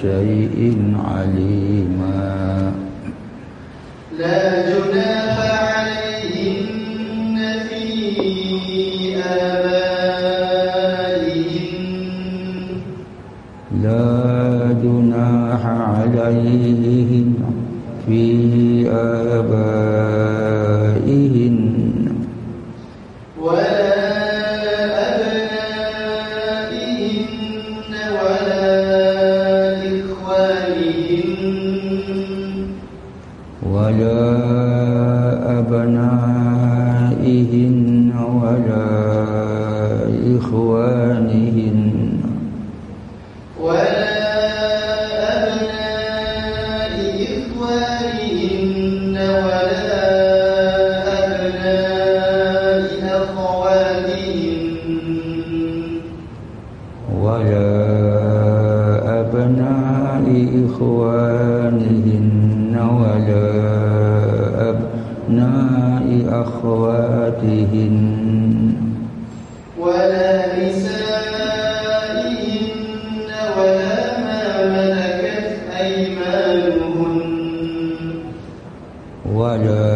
شيء عليم. إخوانهن ولا أبناء أخواتهن. ولا نسائهن ولا ما ملكت أيمانهن. ولا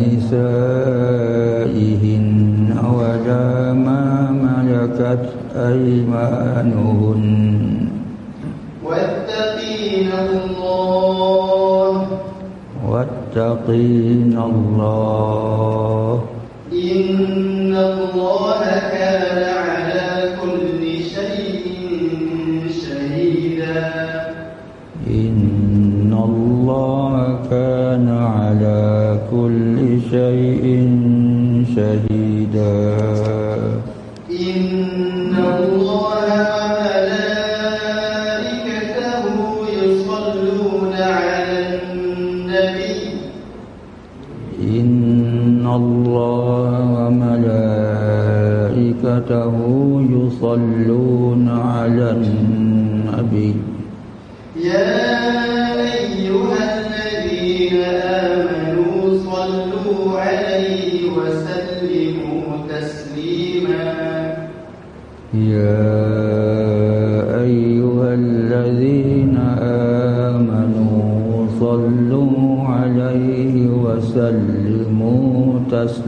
نسائهن ولا ما ملكت أيمانهن. تقين الله.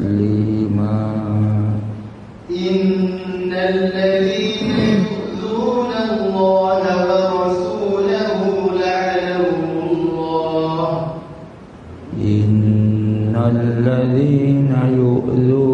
تسليما. إن الذين يؤذون الله ورسوله لعنهم الله. إن الذين يؤذون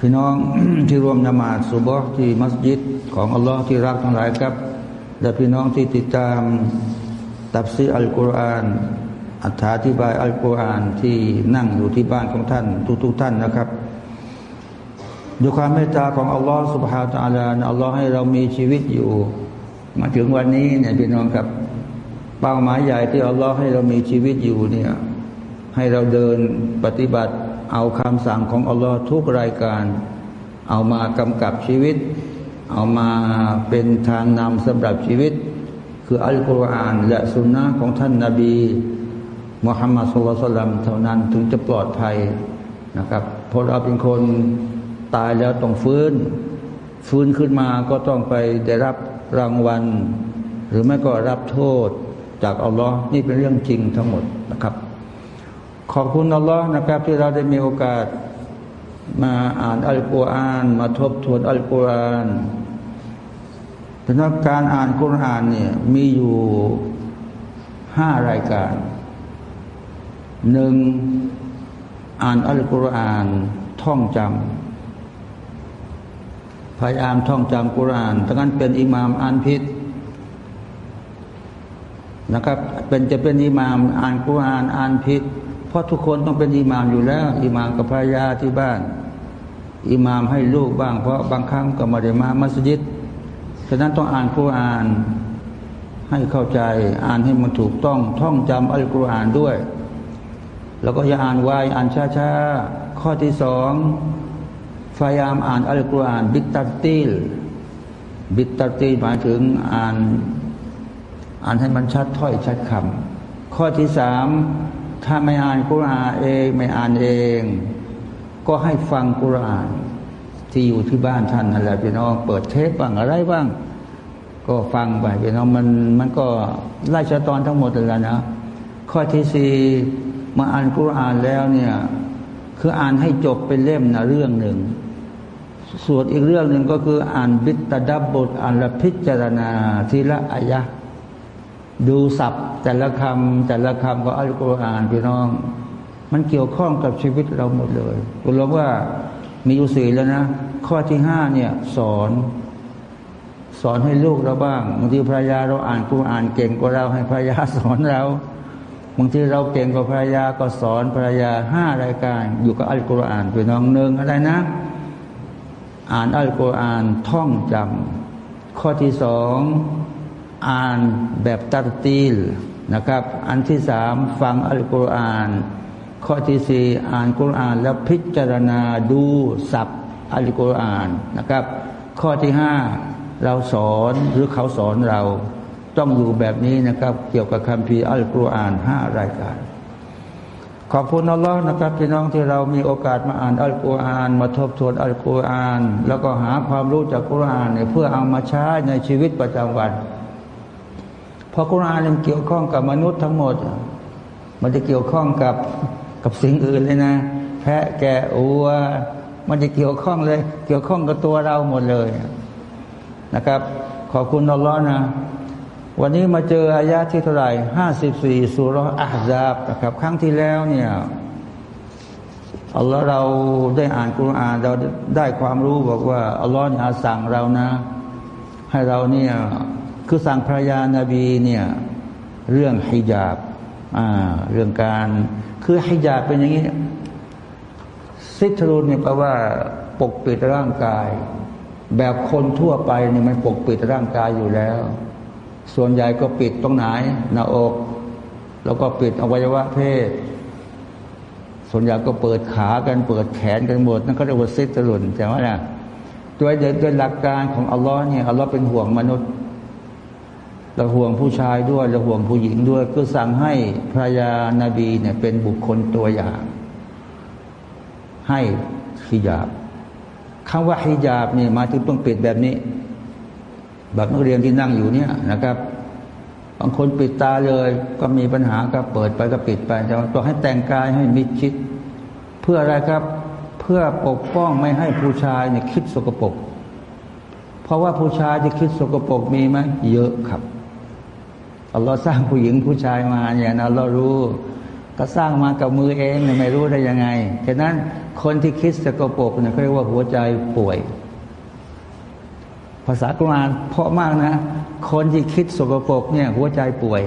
พี่น้องที่ร่วมนมาสุบฮ์ที่มัสยิดของอัลลอฮ์ที่รักทั้งหลายครับ และพี่น้องที่ติดตามตับซีอัลกุรอานอธิบายอัลกุรอานที่นั่งอยู่ที่บ้านของท่าน ทุกๆท่านนะครับด้วยความเมตตาของอัลลอฮ์สุบฮาตาลาอัลลอฮ์ให้เรามีชีวิตอยู่ มาถึงวันนี้เนี่ยพี่น้องครับเป้าหมายใหญ่ที่อัลลอฮ์ให้เรามีชีวิตอยู่เนี่ยให้เราเดินปฏิบัติ เอาคำสั่งของอัลลอฮ์ทุกรายการ เอามากำกับชีวิต เอามาเป็นทางนำสำหรับชีวิต คืออัลกุรอานและสุนนะของท่านนาบีมุฮัมมัดสุลตัลลัมเท่านั้นถึงจะปลอดภัยนะครับเพราะเราเป็นคนตายแล้วต้องฟื้น ฟื้นขึ้นมาก็ต้องไปได้รับรางวัล หรือไม่ก็รับโทษจากอัลลอฮ์นี่เป็นเรื่องจริงทั้งหมดนะครับ ขอบคุณอัลลอฮ์นะครับ ที่เราได้มีโอกาส มาอ่านอัลกุรอาน มาทบทวนอัลกุรอานแต่ว่าการอ่านกุรอานเนี่ยมีอยู่ห้ารายการหนึ่งอ่านอัลกุรอานท่องจำพยายามท่องจำกุรอานถ้างั้นเป็นอิหมามอ่านพิษนะครับ เป็นจะเป็นอิหมามอ่านกุรอานอ่านพิษ เพราะทุกคนต้องเป็นอิหมามอยู่แล้วอิหมามกับภรรยาที่บ้านอิหมามให้ลูกบ้าง เพราะบางครั้งก็มาได้มามัสยิดฉะนั้นต้องอ่านกุรานให้เข้าใจอ่านให้มันถูกต้องท่องจำอัลกุรอานด้วย แล้วก็อย่าอ่านไวอ่านช้าๆข้อที่สองพยายามอ่านอัลกุรอานบิตตัตติลบิตตัตติลหมายถึงอ่าน อ่านให้มันชัดถ้อยชัดคำข้อที่สาม ถ้าไม่อ่านกุรอานเองไม่อ่านเอง ก็ให้ฟังกุรอาน ที่อยู่ที่บ้านท่านนั่นแหละพี่น้องเปิดเทปบ้างอะไรบ้าง ก็ฟังไปพี่น้องมันมันก็ไล่ชะตอนทั้งหมดเลยนะ ข้อที่สี่มาอ่านกุรอานแล้วเนี่ยคืออ่านให้จบเป็นเล่มนะเรื่องหนึ่งส่วนอีกเรื่องหนึ่งก็คืออ่านบิตดับบทอ่านละพิจารณาทีละอายะ ดูศัพท์ แต่ละคำแต่ละคำของอัลกุรอานพี่น้อง มันเกี่ยวข้องกับชีวิตเราหมดเลยคุณรู้ว่ามีอยู่สี่แล้วนะ ข้อที่ห้าเนี่ยสอน สอนให้ลูกเราบ้างบางทีภรรยาเราอ่านกุรอานเก่งกว่าเราให้ภรรยาสอนเราบางทีเราเก่งกว่าภรรยาก็สอนภรรยาห้ารายการ อยู่กับอัลกุรอานเป็นน้องหนึ่งอะไรนะ อ่านอัลกุรอานท่องจำข้อที่สอง อ่านแบบตัดตีลนะครับ อันที่สามฟังอัลกุรอาน ข้อที่สี่อ่านกุรอาน แล้วพิจารณาดูสับอัลกุรอานนะครับ ข้อที่ห้าเราสอนหรือเขาสอนเราต้องอยู่แบบนี้นะครับ เกี่ยวกับคำพีอัลกุรอานห้ารายการ ขอบคุณอัลลอฮ์นะครับพี่น้องที่เรามีโอกาสมาอ่านอัลกุรอาน มาทบทวนอัลกุรอาน แล้วก็หาความรู้จากกุรอานเนี่ยเพื่อเอามาใช้ในชีวิตประจำวัน ราะกุรอานมันเกี่ยวข้องกับมนุษย์ทั้งหมด มันจะเกี่ยวข้องกับกับสิ่งอื่นเลยนะ แพะแกะอัว มันจะเกี่ยวข้องเลย เกี่ยวข้องกับตัวเราหมดเลยนะครับ ขอบคุณอัลลอฮ์นะ วันนี้มาเจออายะที่เท่าไหร่ห้าสิบสี่สุรอาซาบนะครับ ครั้งที่แล้วเนี่ยอัลลอฮ์เราได้อ่านกุรอานเราได้ความรู้บอกว่าอัลลอฮ์เนี่ยสั่งเรานะ ให้เราเนี่ย คือสั่งภรรยานาบีเนี่ยเรื่องฮิญาบอ่าเรื่องการคือฮิญาบเป็นอย่างนี้ซิทรุนเนี่ยแปลว่าปกปิดร่างกาย แบบคนทั่วไปเนี่ยมันปกปิดร่างกายอยู่แล้ว ส่วนใหญ่ก็ปิดตรงไหนหน้าอก แล้วก็ปิดอวัยวะเพศ ส่วนใหญ่ก็เปิดขากันเปิดแขนกันหมดนั่นก็เรียกว่าซิตรุนแต่ว่าเนะโดยโดยหลักการของอัลลอฮ์เนี่ยอัลลอฮ์เป็นห่วงมนุษย์ เราห่วงผู้ชายด้วยเราห่วงผู้หญิงด้วย ก็สั่งให้พระยานาบีเนี่ยเป็นบุคคลตัวอย่าง ให้ฮิญาบคำว่าฮิญาบเนี่ยมาถึงต้องปิดแบบนี้แบบนักเรียนที่นั่งอยู่เนี่ยนะครับบางคนปิดตาเลยก็มีปัญหาก็เปิดไปก็ปิดไปแต่ต้องให้แต่งกายให้มิดชิด เพื่ออะไรครับ เพื่อปกป้องไม่ให้ผู้ชายเนี่ยคิดสกปรกเพราะว่าผู้ชายที่คิดสกปรกมีไหมเยอะครับ อัลลอฮ์สร้างผู้หญิงผู้ชายมาอย่างนั้นเรารู้ ก็สร้างมากับมือเองไม่รู้ได้ยังไงฉะนั้นคนที่คิดสกปรกเนี่ยเขาเรียกว่าหัวใจป่วย ภาษากรานเพราะมากนะ คนที่คิดสกปรกเนี่ยหัวใจป่วย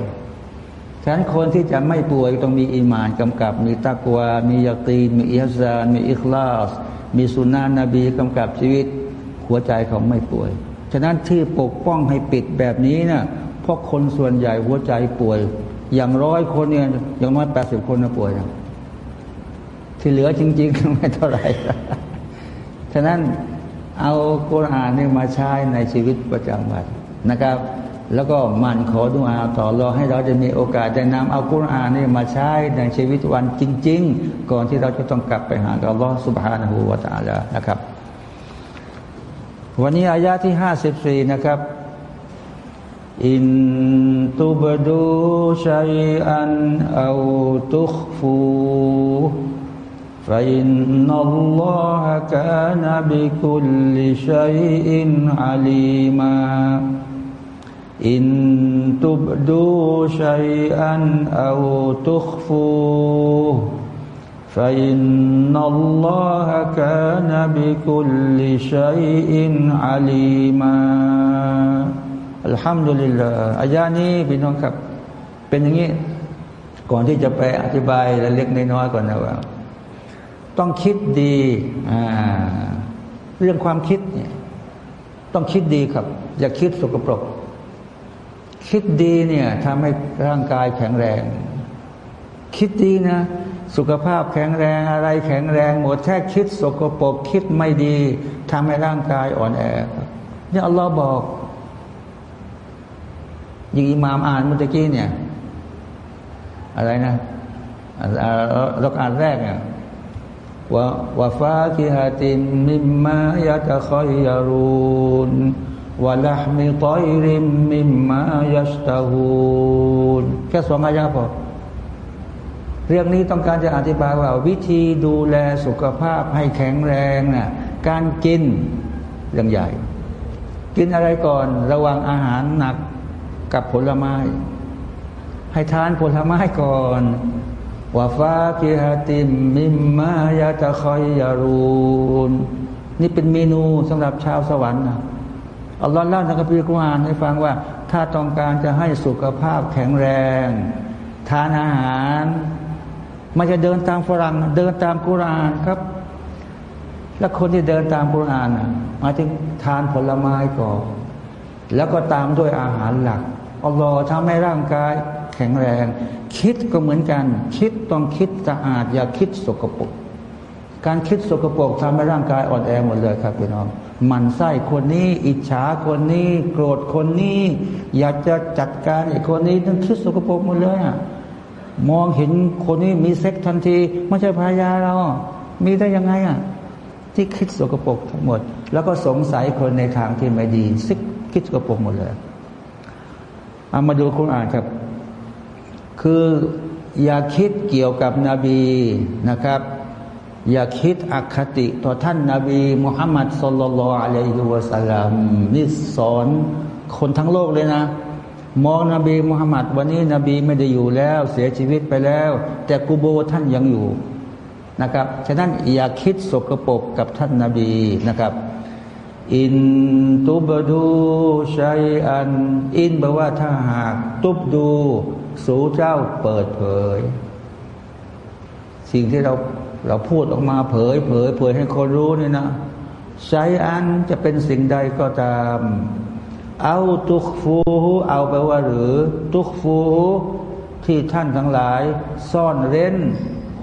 ฉะนั้นคนที่จะไม่ป่วยต้องมีอีมานกำกับ มีตะกวา มียาตีนมีอิฮซาน มีอิคลาส มีสุนานะนบีกำกับชีวิต หัวใจเขาไม่ป่วย ฉะนั้นที่ปกป้องให้ปิดแบบนี้นะ่ะ เพราะคนส่วนใหญ่หัวใจป่วย อย่างร้อยคนเนี่ยอย่างน้อยแปดสิบคนนะป่วยนะที่เหลือจริงๆไม่เท่าไหร่ฉะนั้นเอากุรอานนี่มาใช้ในชีวิตประจำวันนะครับ แล้วก็มันขอดุอาต่อรอให้เราจะมีโอกาสได้นำเอากุรอานนี่มาใช้ในชีวิตวันจริง ๆ ก่อนที่เราจะต้องกลับไปหาอัลลอฮฺสุบฮานาหูวาตาลานะครับ วันนี้อายาที่ห้าสิบสี่นะครับ إن تبدوا شيئا أو تخفوه فإن الله كان بكل شيء عليما. إن تبدوا شيئا أو تخفوه فإن الله كان بكل شيء عليما. อัลฮัมดุลิลลาอายานี้พี่น้องครับ เป็นอย่างนี้ ก่อนที่จะไปอธิบายเล็กน้อยก่อนนะว่า ต้องคิดดีเรื่องความคิดเนี่ยต้องคิดดีครับ อย่าคิดสกปรก คิดดีเนี่ยทำให้ร่างกายแข็งแรง คิดดีนะ สุขภาพแข็งแรงอะไรแข็งแรงหมดแค่คิดสกปรก คิดไม่ดีทำให้ร่างกายอ่อนแอเนี่อัลลอฮ์บอก ยิงอิมามอ่านเมื่อกี้เนี่ย อะไรนะรักอ่านแรกเนี่ยว่าฟาคิฮะตินมิมมายะตะคอยยารูนวะละมิตอยริมมิมมายัสตาฮูนแค่สองอายะพอเรื่องนี้ต้องการจะอธิบายว่า วิธีดูแลสุขภาพให้แข็งแรงนะ่ะการกินเรื่องใหญ่ กินอะไรก่อนระวังอาหารหนัก กับผลไม้ ให้ทานผลไม้ก่อนวาฟาคิฮติมมิมมายาตะคอยยารูนนี่เป็นเมนูสำหรับชาวสวรรค์นะอัลลอฮ์เล่าในคัมภีร์กุรอานให้ฟังว่า ถ้าต้องการจะให้สุขภาพแข็งแรง ทานอาหารมันจะเดินตามฝรั่งเดินตามกุรอานครับ แล้วคนที่เดินตามกุรอานมาถึงทานผลไม้ก่อนแล้วก็ตามด้วยอาหารหลัก อัลลอฮ์ทำให้ร่างกายแข็งแรง คิดก็เหมือนกัน คิดต้องคิดสะอาด อย่าคิดสกปรกการคิดสกปรกทำให้ร่างกายอ่อนแอหมดเลยครับพี่น้องมันไส้คนนี้ อิจฉาคนนี้ โกรธคนนี้ อยากจะจัดการไอ้คนนี้ต้องคิดสกปรกหมดเลยอะมองเห็นคนนี้มีเซ็กทันทีไม่ใช่ภรรยาเรา มีได้ยังไงอะที่คิดสกปรกทั้งหมด แล้วก็สงสัยคนในทางที่ไม่ดีซิกคิดสกปรกหมดเลย เอามาดูคุณอ่านครับ คืออย่าคิดเกี่ยวกับนบีนะครับ อย่าคิดอคติต่อท่านนาบีมุฮัมมัดสุลลัลอะลัยฮิวะสัลลัมนี่สอนคนทั้งโลกเลยนะ มองนบีมุฮัมมัดวันนี้นบีไม่ได้อยู่แล้ว เสียชีวิตไปแล้ว แต่กูโบท่านยังอยู่นะครับ ฉะนั้นอย่าคิดสกปรกกับท่านนาบีนะครับ อินตุบดูชัยอัน อินแปลว่าถ้าหากตุบดู สูเจ้าเปิดเผย สิ่งที่เราเราพูดออกมาเผย เผย เผยให้คนรู้นี่นะชัยอันจะเป็นสิ่งใดก็ตาม เอาตุกฟูเอาแปลว่าหรือ ตุกฟูที่ท่านทั้งหลาย ซ่อนเร้น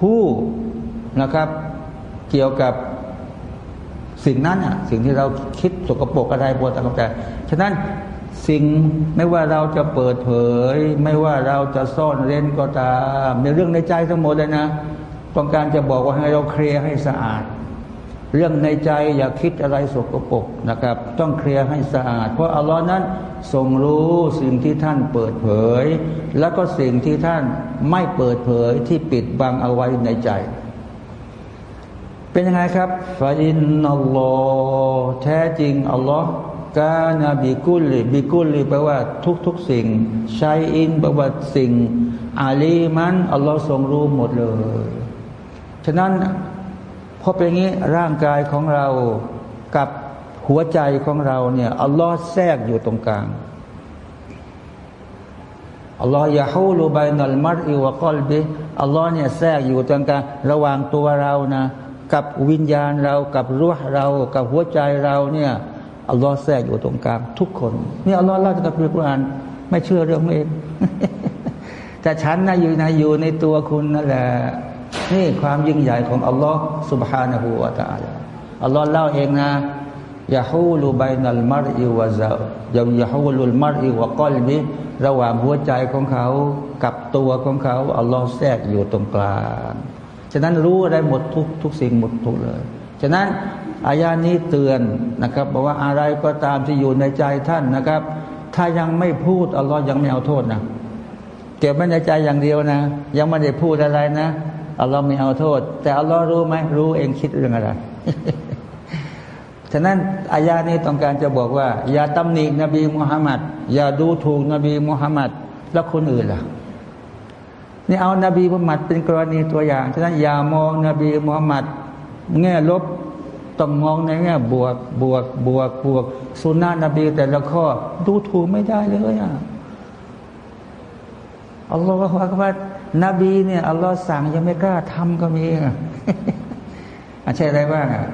หู้นะครับ เกี่ยวกับ สิ่งนั้นอะสิ่งที่เราคิดสกปรกอะไรบวต่างแต่ฉะนั้นสิ่งไม่ว่าเราจะเปิดเผย ไม่ว่าเราจะซ่อนเร้นก็ตามในเรื่องในใจทั้งหมดเลยนะต้องการจะบอกว่าให้เราเคลียร์ให้สะอาด เรื่องในใจอย่าคิดอะไรสกปรกนะครับ ต้องเคลียร์ให้สะอาด เพราะอัลลอฮ์นั้นทรงรู้สิ่งที่ท่านเปิดเผย แล้วก็สิ่งที่ท่านไม่เปิดเผยที่ปิดบังเอาไว้ในใจ เป็นยังไงครับฟาอินนัลลอฮ์แท้จริง อัลลอฮ์กานาบิกุลลิบิกุลลิแปลว่าทุกทุกสิ่งชัยอินแปลว่าสิ่ง อาลีมัน อัลลอฮ์ทรงรู้หมดเลย ฉะนั้นพอเป็นอย่างนี้ร่างกายของเรากับหัวใจของเราเนี่ยอัลลอฮ์แทรกอยู่ตรงกลางอัลลอฮ์ยาฮูลูบายนัลมัดอิวะกอลบิอัลลอฮ์เนี่ยแทรกอยู่ตรงกลางระหว่างตัวเรานะ กับวิญญาณเรากับรูห์เรา กับหัวใจเราเนี่ยอัลลอฮ์แทรกอยู่ตรงกลางทุกคนนี่อัลลอฮ์เล่าจากอัลกุรอานไม่เชื่อเรื่องเอง แต่ฉันนะอยู่ในอยู่ในตัวคุณนั่นแหละนี่ความยิ่งใหญ่ของอัลลอฮ์ سبحانه และ تعالى อัลลอฮ์เล่าเองนะยาฮูลูบายนัลมารอิวะซายายาฮูลุลมารอิวะกอลบิระหว่างหัวใจของเขากับตัวของเขาอัลลอฮ์แทรกอยู่ตรงกลาง ฉะนั้นรู้อะไรหมดทุกทุกสิ่งหมดทุกเลย ฉะนั้นอายานี้เตือนนะครับบอกว่าอะไรก็ตามที่อยู่ในใจท่านนะครับ ถ้ายังไม่พูดอัลลอฮ์ยังไม่เอาโทษนะเก็บไว้ในใจอย่างเดียวนะ ยังไม่ได้พูดอะไรนะอัลลอฮ์ไม่เอาโทษ แต่อัลลอฮ์รู้ไหมรู้เองคิดเรื่องอะไรฉะนั้นอายานี้ต้องการจะบอกว่า อย่าตำหนินบีมุฮัมมัดอย่าดูถูกนบีมุฮัมมัดแล้วคนอื่นล่ะ นี่เอานาบีมุฮัมมัดเป็นกรณีตัวอย่าง ฉะนั้นอย่ามองนบีมุฮัมมัดแง่ลบต้องมองในแง่บวกบวกบวกบวกสุนนะนบีแต่ละข้อดูถูกไม่ได้เลยอะอัลลอฮฺว่าว่านบีเนี่ยอัลลอฮ์สั่งยังไม่กล้าทำก็มีอะใช่อะไรบ้างอะ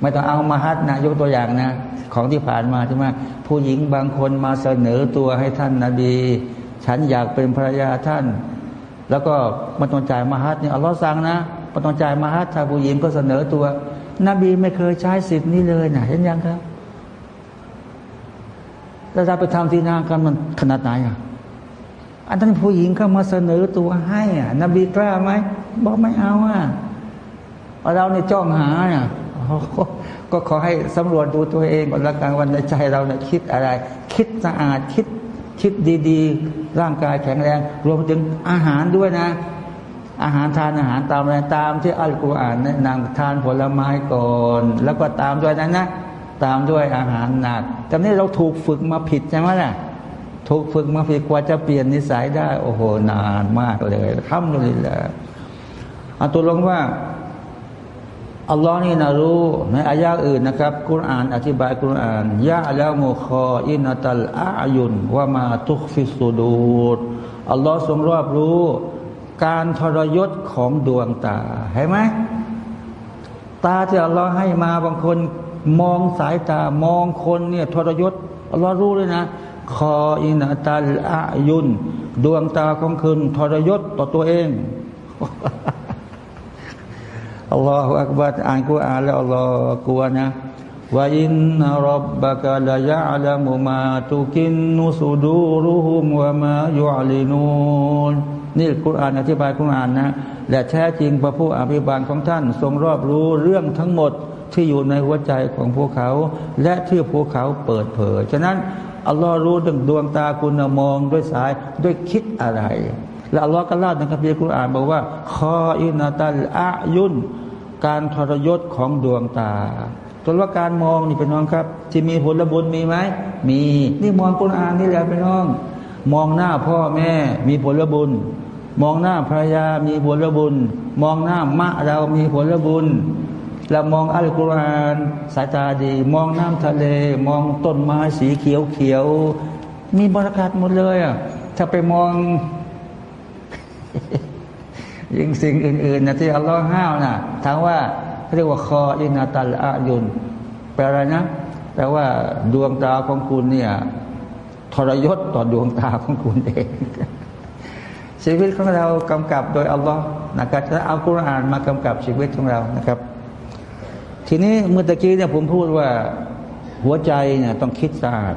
ไม่ต้องเอามาฮัดนะยกตัวอย่างนะ ของที่ผ่านมาใช่ไหมผู้หญิงบางคนมาเสนอตัวให้ท่านนาบี ฉันอยากเป็นภรรยาท่าน แล้วก็มาตองจ่ายมาฮัดเนี่ยอัลลอฮ์สั่งนะมาตองจ่ายมาฮัดถ้าผู้หญิงก็เสนอตัว นบีไม่เคยใช้สิทธิ์นี้เลยนะเห็นยังครับแล้วเราไปทำที่นากันมันขนาดไหนอะอันนั้นผู้หญิงเข้ามาเสนอตัวให้อะ นบีกล้าไหมบอกไม่เอาอะเราเนี่ยจ้องหาเนี่ยก็ขอให้สำรวจดูตัวเองก่อนละกันวันในใจเราเนี่ยคิดอะไร คิดสะอาดคิด คิดดีๆ ร่างกายแข็งแรง รวมถึงอาหารด้วยนะ อาหารทานอาหารตามอะไรตามที่อัลกุรอานแนะนำทานผลไม้ก่อน แล้วก็ตามด้วยนั้นนะตามด้วยอาหารหนักแต่นี้เราถูกฝึกมาผิดใช่ไหมล่ะถูกฝึกมาผิดกว่าจะเปลี่ยนนิสัยได้ โอ้โหนานมากเลยทำเลยแหละอัตุลงว่า อัลลอฮ์นี่นะรู้ในอายะอื่นนะครับกุรอานอธิบายกุรอานยะแล้วมุคออินตัลอายุนว่ามาทุกฟิสุดูดอัลลอฮ์ทรงรอบรู้ การทรยศของดวงตาเห็นไหมตาที่อัลลอฮ์ให้มาบางคนมองสายตามองคนเนี่ยทรยศอัลลอฮ์รู้เลยนะ คออินตัลอายุน ดวงตาของคุณทรยศต่อตัวเอง อัลลอฮฺอักบัดอ่านกุรอานแล้วอัลลอฮฺกลัวนะว่าอินนรับบะกะลายะลามุมาตุกินนุสุดูรุหุมวะมายุอลินูนนี่กุรอานอธิบายกุรอานนะและแท้จริงพระผู้อภิบาลของท่าน ทรงรอบรู้เรื่องทั้งหมดที่อยู่ในหัวใจของพวกเขา และที่พวกเขาเปิดเผย ฉะนั้นอัลลอฮ์รู้ดึงดวงตาคุณมองด้วยสายด้วยคิดอะไร แล้วอัลลอฮ์ก็เล่าในคัมภีร์กุรอานบอกว่าคออินาตัลอายุนการทรยศของดวงตาตัวว่าการมองนี่เป็นน้องครับ ที่มีผลบุญมีไหมมีนี่มองกุรอานนี่แหละเป็นน้อง มองหน้าพ่อแม่ มีผลบุญ มองหน้าภรรยามีผลบุญ มองหน้ามะเรามีผลบุญเรามองอัลกุรอานสายตาดี มองน้ำทะเล มองต้นไม้สีเขียวเขียวมีบรรยากาศหมดเลยอะถ้าไปมอง ยิงสิ่งอื่นๆนะที่อัลลอฮ์ห้าวนะถามว่าเรียกว่าคออินาตัลอายุนแปลอะไรนะแปลว่าดวงตาของคุณเนี่ยทรยศต่อดวงตาของคุณเอง ชีวิตของเรากำกับโดยอัลลอฮ์นะครับจะเอากุรานมากำกับชีวิตของเรานะครับ ทีนี้เมื่อตะกี้เนี่ยผมพูดว่าหัวใจเนี่ยต้องคิดสะอาด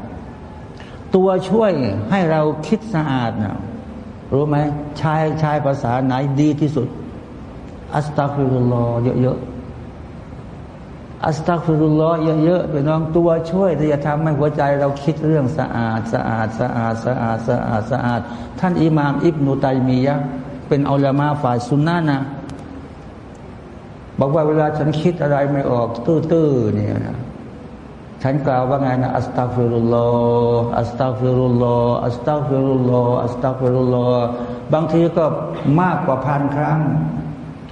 ตัวช่วยให้เราคิดสะอาดนะ รู้ไหมใช้ใช้ภาษาไหนดีที่สุด อัสตัฟิรุลลอเยอะๆอัสตัฟิรุลลอเยอะๆเป็นน้องตัวช่วยที่จะทำให้หัวใจเราคิดเรื่องสะอาดสะอาดสะอาดสะอาดสะอาดสะอาด ท่านอิหม่ามอิบนุตัยมียะเป็นอัลลมาฝ่ายสุนนะนะบอกว่าเวลาฉันคิดอะไรไม่ออก ตื้อๆเนี่ยนะ ฉันกล่าวว่าไงนะأستغفر الله أستغفر الله أستغفر الله أستغفر الله บางทีก็มากกว่าพันครั้ง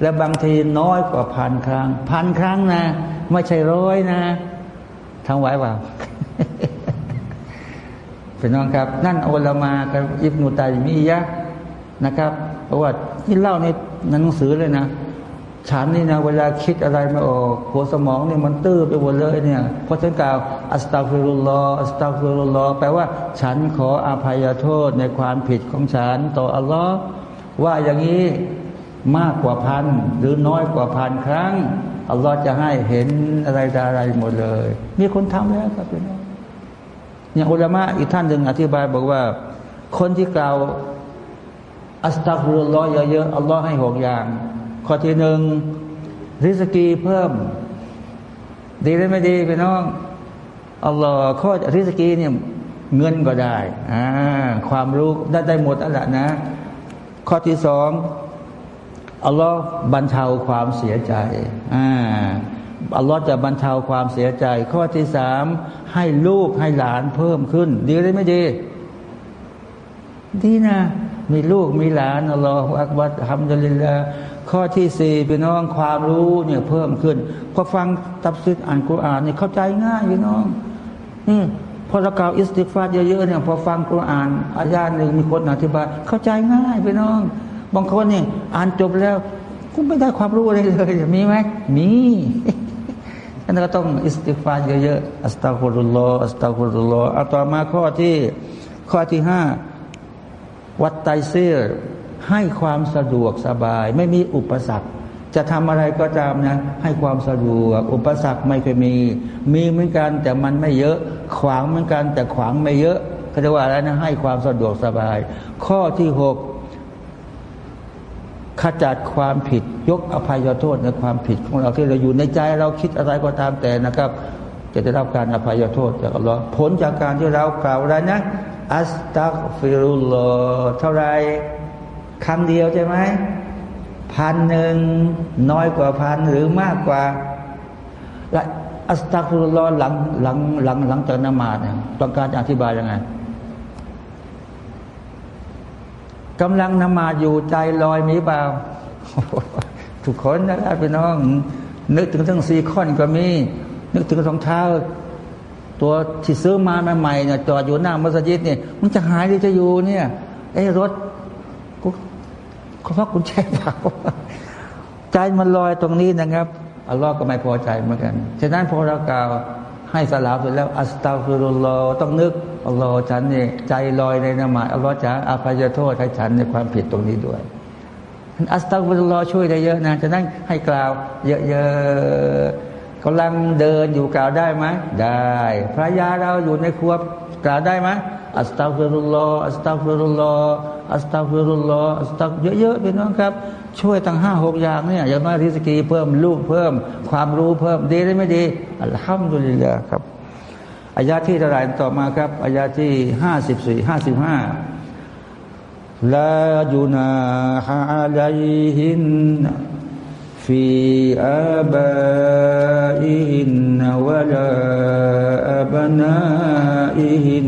และบางทีน้อยกว่าพันครั้ง พันครั้งนะ ไม่ใช่ร้อยนะทำไหวเปล่าพี่น้องครับ นั่นอุลามาอ์กับอิบนุตัยมียะนะครับเพราะว่าที่เล่าในหนังสือเลยนะ ฉันนี่นะเวลาคิดอะไรไม่ออกหัวสมองเนี่ยมันตื้อไปหมดเลยเนี่ยเพราะฉันกล่าวอัสตัฟิรุลลออัสตัฟิรุลลอแปลว่าฉันขออภัยโทษในความผิดของฉัน ต่ออัลลอฮ์ว่าอย่างนี้มากกว่าพันหรือน้อยกว่าพันครั้งอัลลอฮ์จะให้เห็นอะไรอะไรหมดเลย มีคนทำแล้วครับพี่น้องอย่างอุลามะอีกท่านหนึ่งอธิบายบอกว่า คนที่กล่าวอัสตัฟิรุลลอเยอะๆอัลลอฮ์ให้หกอย่าง ข้อที่หนึ่งริสกีเพิ่ม ดีหรือไม่ดีพี่น้องอัลลอฮ์ข้อริสกีเนี่ยเงินก็ได้อ่าความรู้ได้ได้หมดนั่นแหละนะ ข้อที่สองอัลลอฮ์บรรเทาความเสียใจอ่าอัลลอฮ์จะบรรเทาความเสียใจ ข้อที่สามให้ลูกให้หลานเพิ่มขึ้น ดีหรือไม่ดี ดีนะ มีลูกมีหลานالله أكبر الحمد لله ข้อที่สี่พี่น้องความรู้เนี่ยเพิ่มขึ้นพอฟังตัฟซีรอ่านกุรอานเนี่ยเข้าใจง่ายพี่น้องนี่พอเรากล่าวاستغفار เยอะๆเนี่ยพอฟังกุรอานอายะฮ์หนึ่งมีคนอธิบาย เข้าใจง่ายพี่น้อง บางคนเนี่ยอ่านจบแล้วก็ไม่ได้ความรู้อะไรเลยมีไหมมีอันนั้นก็ต้องاستغفار เยอะๆ أستغفر الله أستغفر الله เอาต่อมาข้อที่ข้อที่ห้าวัดไตเซร ให้ความสะดวกสบาย ไม่มีอุปสรรค จะทำอะไรก็ตามนะ ให้ความสะดวก อุปสรรคไม่เคยมี มีเหมือนกันแต่มันไม่เยอะ ขวางเหมือนกัน แต่ขวางไม่เยอะเขาจะว่าอะไรนะให้ความสะดวกสบาย ข้อที่หกขจัดความผิดยกอภัยโทษในความผิดของเราที่เราอยู่ในใจเราคิดอะไรก็ตามแต่นะครับ จะได้รับการอภัยโทษจากอัลลอฮ์ผลจากการที่เรากล่าวอะไรนะอัสตักฟิรุลลอเท่าไร คำเดียวใช่ไหมพันหนึ่งน้อยกว่าพันหรือมากกว่าและอัสตักฟุลลอหลังหลังหลังหลังจากนมาเนี่ยต้องการอธิบายยังไงกำลังนมาอยู่ใจลอยมีเปล่าทุกคนนะครับพี่น้อง นึกถึงทั้งซีคอนก็มี นึกถึงรองเท้า ตัวที่ซื้อมาใหม่ๆเนี่ยจอดอยู่หน้ามัสยิดเนี่ยมันจะหายหรือจะอยู่เนี่ยไอ้รถ เพราะกุญแจเผาใจมันลอยตรงนี้นะครับอัลลอฮ์ก็ไม่พอใจเหมือนกัน ฉะนั้นพอเรากล่าวให้สลาเสร็จแล้วอัสตัฟิรุลลอต้องนึกอัลลอฮ์ฉันเนี่ยใจลอยในนมาอัลลอฮ์จะอภัยโทษให้ฉันในความผิดตรงนี้ด้วยأستغفر الله ช่วยได้เยอะนะฉะนั้นให้กล่าว เยอะๆกำลังเดินอยู่กล่าวได้ไหมได้ภรรยาเราอยู่ในครัวกล่าวได้ไหมأستغفر الله أستغفر الله أستغفر الله อัสตักเยอะๆพี่น้องครับ ช่วยตั้งห้าหกอย่างเนี่ยอย่างน้อยริสกีเพิ่มลูกเพิ่ม ความรู้เพิ่มดีได้ไม่ดีالحمد لله ครับอายะฮ์ที่เท่าไหร่ต่อมาครับอายะฮ์ที่ห้าสิบสี่ห้าสิบห้าลาจุนาฮะอาลัยฮินฟีอาบะอินวะลาอับนาอิน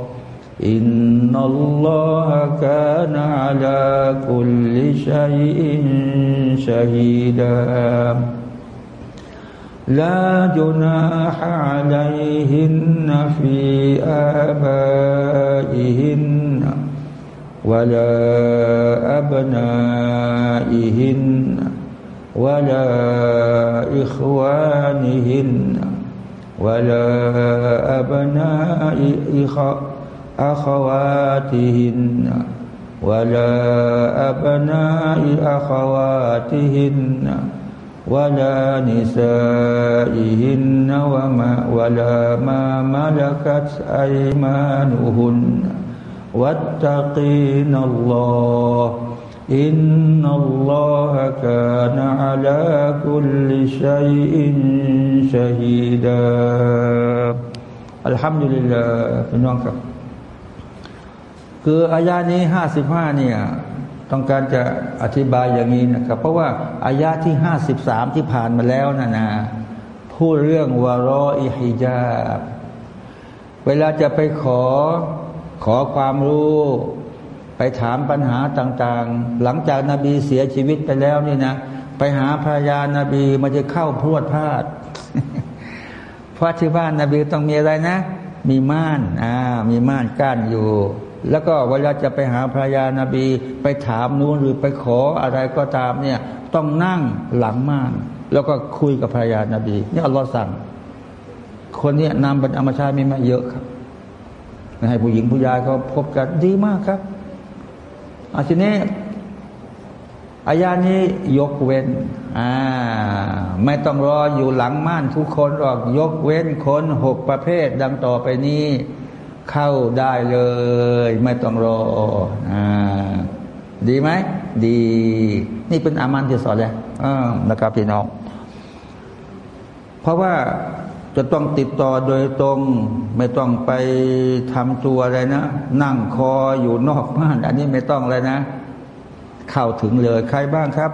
إن الله كان على كل شيء شهيدا. لا جناح عليهن في آبائهن ولا أبنائهن ولا إخوانهن ولا أبناء أخواتهن ولا أبناء أخواتهن ولا نسائهن وما ولا ما ملكت أيمانهن واتقين الله إن الله كان على كل شيء شهيدا الحمد لله พี่น้องครับ คืออายานี้ห้าสิบห้าเนี่ยต้องการจะอธิบายอย่างนี้นะครับ เพราะว่าอายาที่ห้าสิบสามที่ผ่านมาแล้วนะนะพูดเรื่องวารออิฮิจาบเวลาจะไปขอขอความรู้ ไปถามปัญหาต่างๆ หลังจากนาบีเสียชีวิตไปแล้วนี่นะ ไปหาภรรยานาบีมันจะเข้าพรวดพลาดเพราะที่บ้านนาบีต้องมีอะไรนะ มีม่านอ่ามีม่านกั้นอยู่ แล้วก็เวลาจะไปหาภรรยานาบี ไปถามนู้นหรือไปขออะไรก็ตามเนี่ยต้องนั่งหลังม่าน แล้วก็คุยกับภรรยานาบีนี่อัลลอฮ์สั่ง คนนี้นำบรรดามาชามีมาเยอะครับให้ผู้หญิงผู้ชายเขาพบกันดีมากครับอาทีนี้อายานี้ยกเว้นอ่าไม่ต้องรออยู่หลังม่านทุกคนหรอกยกเว้นคนหกประเภทดังต่อไปนี้ เข้าได้เลย ไม่ต้องรออดีไหม ดี นี่เป็นอามันที่สอนเลยนะครับพี่น้อง เพราะว่าจะต้องติดต่อโดยตรง ไม่ต้องไปทำตัวอะไรนะ นั่งคออยู่นอกบ้าน อันนี้ไม่ต้องเลยนะ เข้าถึงเลยใครบ้างครับ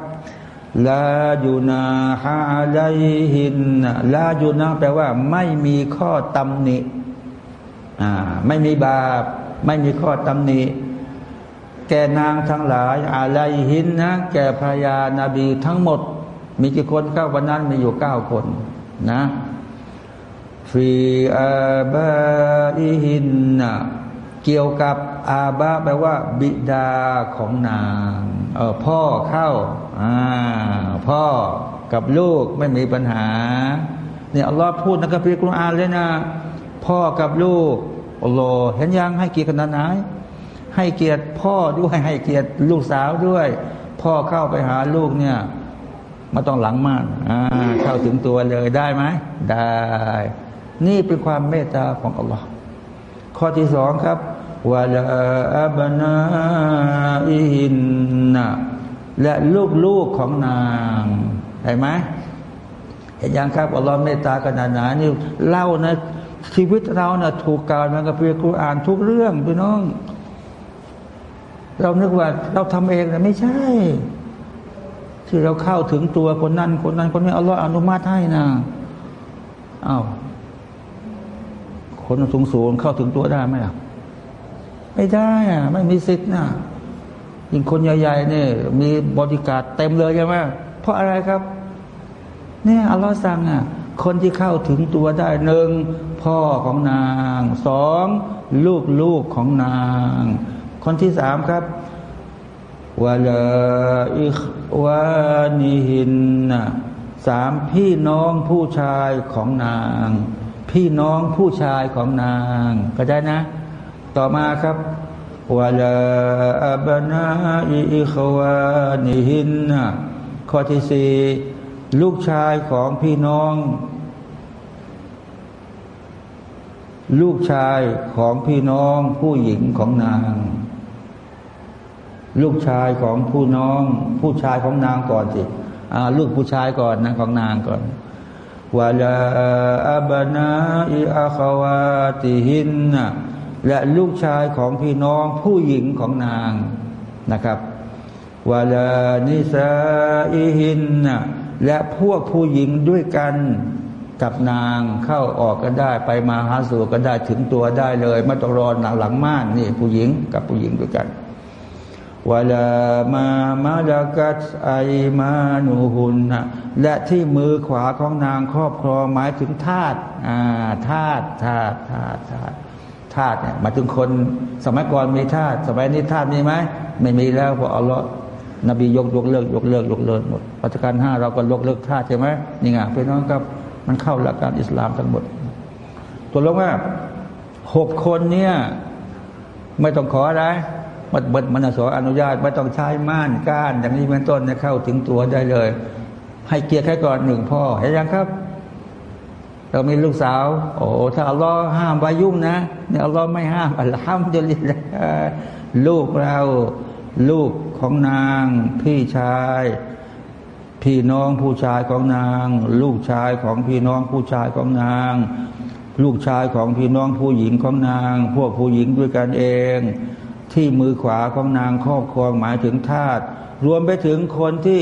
ลาอยู่นาฮาไลหินลาอยู่นาแปลว่า ไม่มีข้อตำหนิ ไม่มีบาป ไม่มีข้อตำหนิแกนางทั้งหลายอะไรหินนะแกพญานาบีทั้งหมด มีกี่คนครับวันนั้นมีอยู่เก้าคนนะฟีอาบาอิหินนะเกี่ยวกับอาบาแปลว่า บิดาของนางเออพ่อเข้าอ่าพ่อกับลูกไม่มีปัญหาเนี่ยอัลลอฮ์พูดในกัมภีร์กุรอานเลยนะ พ่อกับลูกอัลเห็นยังให้เกียรติขนาดไหนให้เกียรติพ่อด้วยให้เกียรติลูกสาวด้วย พ่อเข้าไปหาลูกเนี่ยมาต้องหลังมากเข้าถึงตัวเลยได้ไหมได้ นี่เป็นความเมตตาของอัลลอฮ์ข้อที่สองครับวะลาอับนาอิหินนะและลูกๆของนางเห็นไหมเห็นยังครับอัลลอฮ์เมตตาขนาดไหนนี่เล่านะ ชีวิตเราเนะ่ะถูกกล่าวมันกับเพียกุอ่านทุกเรื่องพี่น้อง เรานึกว่าเราทำเองแต่ไม่ใช่ ที่เราเข้าถึงตัวคนนั้น คนนั้นคนนี้อัลลอฮ์อนุมาตให้นะอา้าวคนสูงสูงเข้าถึงตัวได้ไหมล่ะไม่ได้อะไม่มีสิทธิ์นะยิ่งคนใหญ่ๆเนี่ยมีบริการเต็มเลยใช่ไหมเพราะอะไรครับ เนี่ยอัลลอฮ์สั่งอะ คนที่เข้าถึงตัวได้หนึ่งพ่อของนางสองลูกลูกของนาง คนที่สามครับวาลาอิวานิหินนะสามพี่น้องผู้ชายของนาง พี่น้องผู้ชายของนางก็ได้นะ ต่อมาครับวลาอับนาอิควานิหินนะข้อที่สี่ ลูกชายของพี่น้อง ลูกชายของพี่น้อง ผู้หญิงของนาง ลูกชายของผู้น้อง ผู้ชายของนางก่อนสิลูกผู้ชายก่อนนะของนางก่อนวลาอับนาอิอาควาติหินนะและลูกชายของพี่น้อง ผู้หญิงของนางนะครับวลานิสาอิหินนะ และพวกผู้หญิงด้วยกันกับนางเข้าออกกันได้ไปมาหาสู่กันได้ถึงตัวได้เลยไม่ต้องรอหนังหลังม่านนี่ผู้หญิงกับผู้หญิงด้วยกันวลามามาดากัตไอมานูหุนนะและที่มือขวาของนางครอบครองหมายถึงทาตอ่าทาตทาตทาตทาตทาตเนี่ยหมายถึงคนสมัยก่อนมีทาตสมัยนี้ทาตมีไหมไม่มีแล้วเพราะอัลลอฮ์ นบียกยกเลิกยกเลิกยกเลิกหมดปัจจุบันห้าเราก็ยกเลิกทาใช่ไหมนี่ไงพี่น้องครับมันเข้าหลักการอิสลามทั้งหมด ตัวลงว่าหกคนเนี่ยไม่ต้องขออะไรมันมันมันสออนุญาตไม่ต้องใช้ม่านก้าน อย่างนี้เป็นต้นเนี่ยเข้าถึงตัวได้เลย ให้เกียรติแค่ก่อนหนึ่งพ่อเห็นยังครับ เรามีลูกสาว โอ้ถ้าอัลลอฮ์ห้ามวายุ่งนะเนี่ยอัลลอฮ์ไม่ห้ามอัลฮัมดุลิลละลูกเรา ลูกของนาง พี่ชาย พี่น้องผู้ชายของนาง ลูกชายของพี่น้องผู้ชายของนาง ลูกชายของพี่น้องผู้หญิงของนาง พวกผู้หญิงด้วยกันเอง ที่มือขวาของนางครอบครองหมายถึงทาสรวมไปถึงคนที่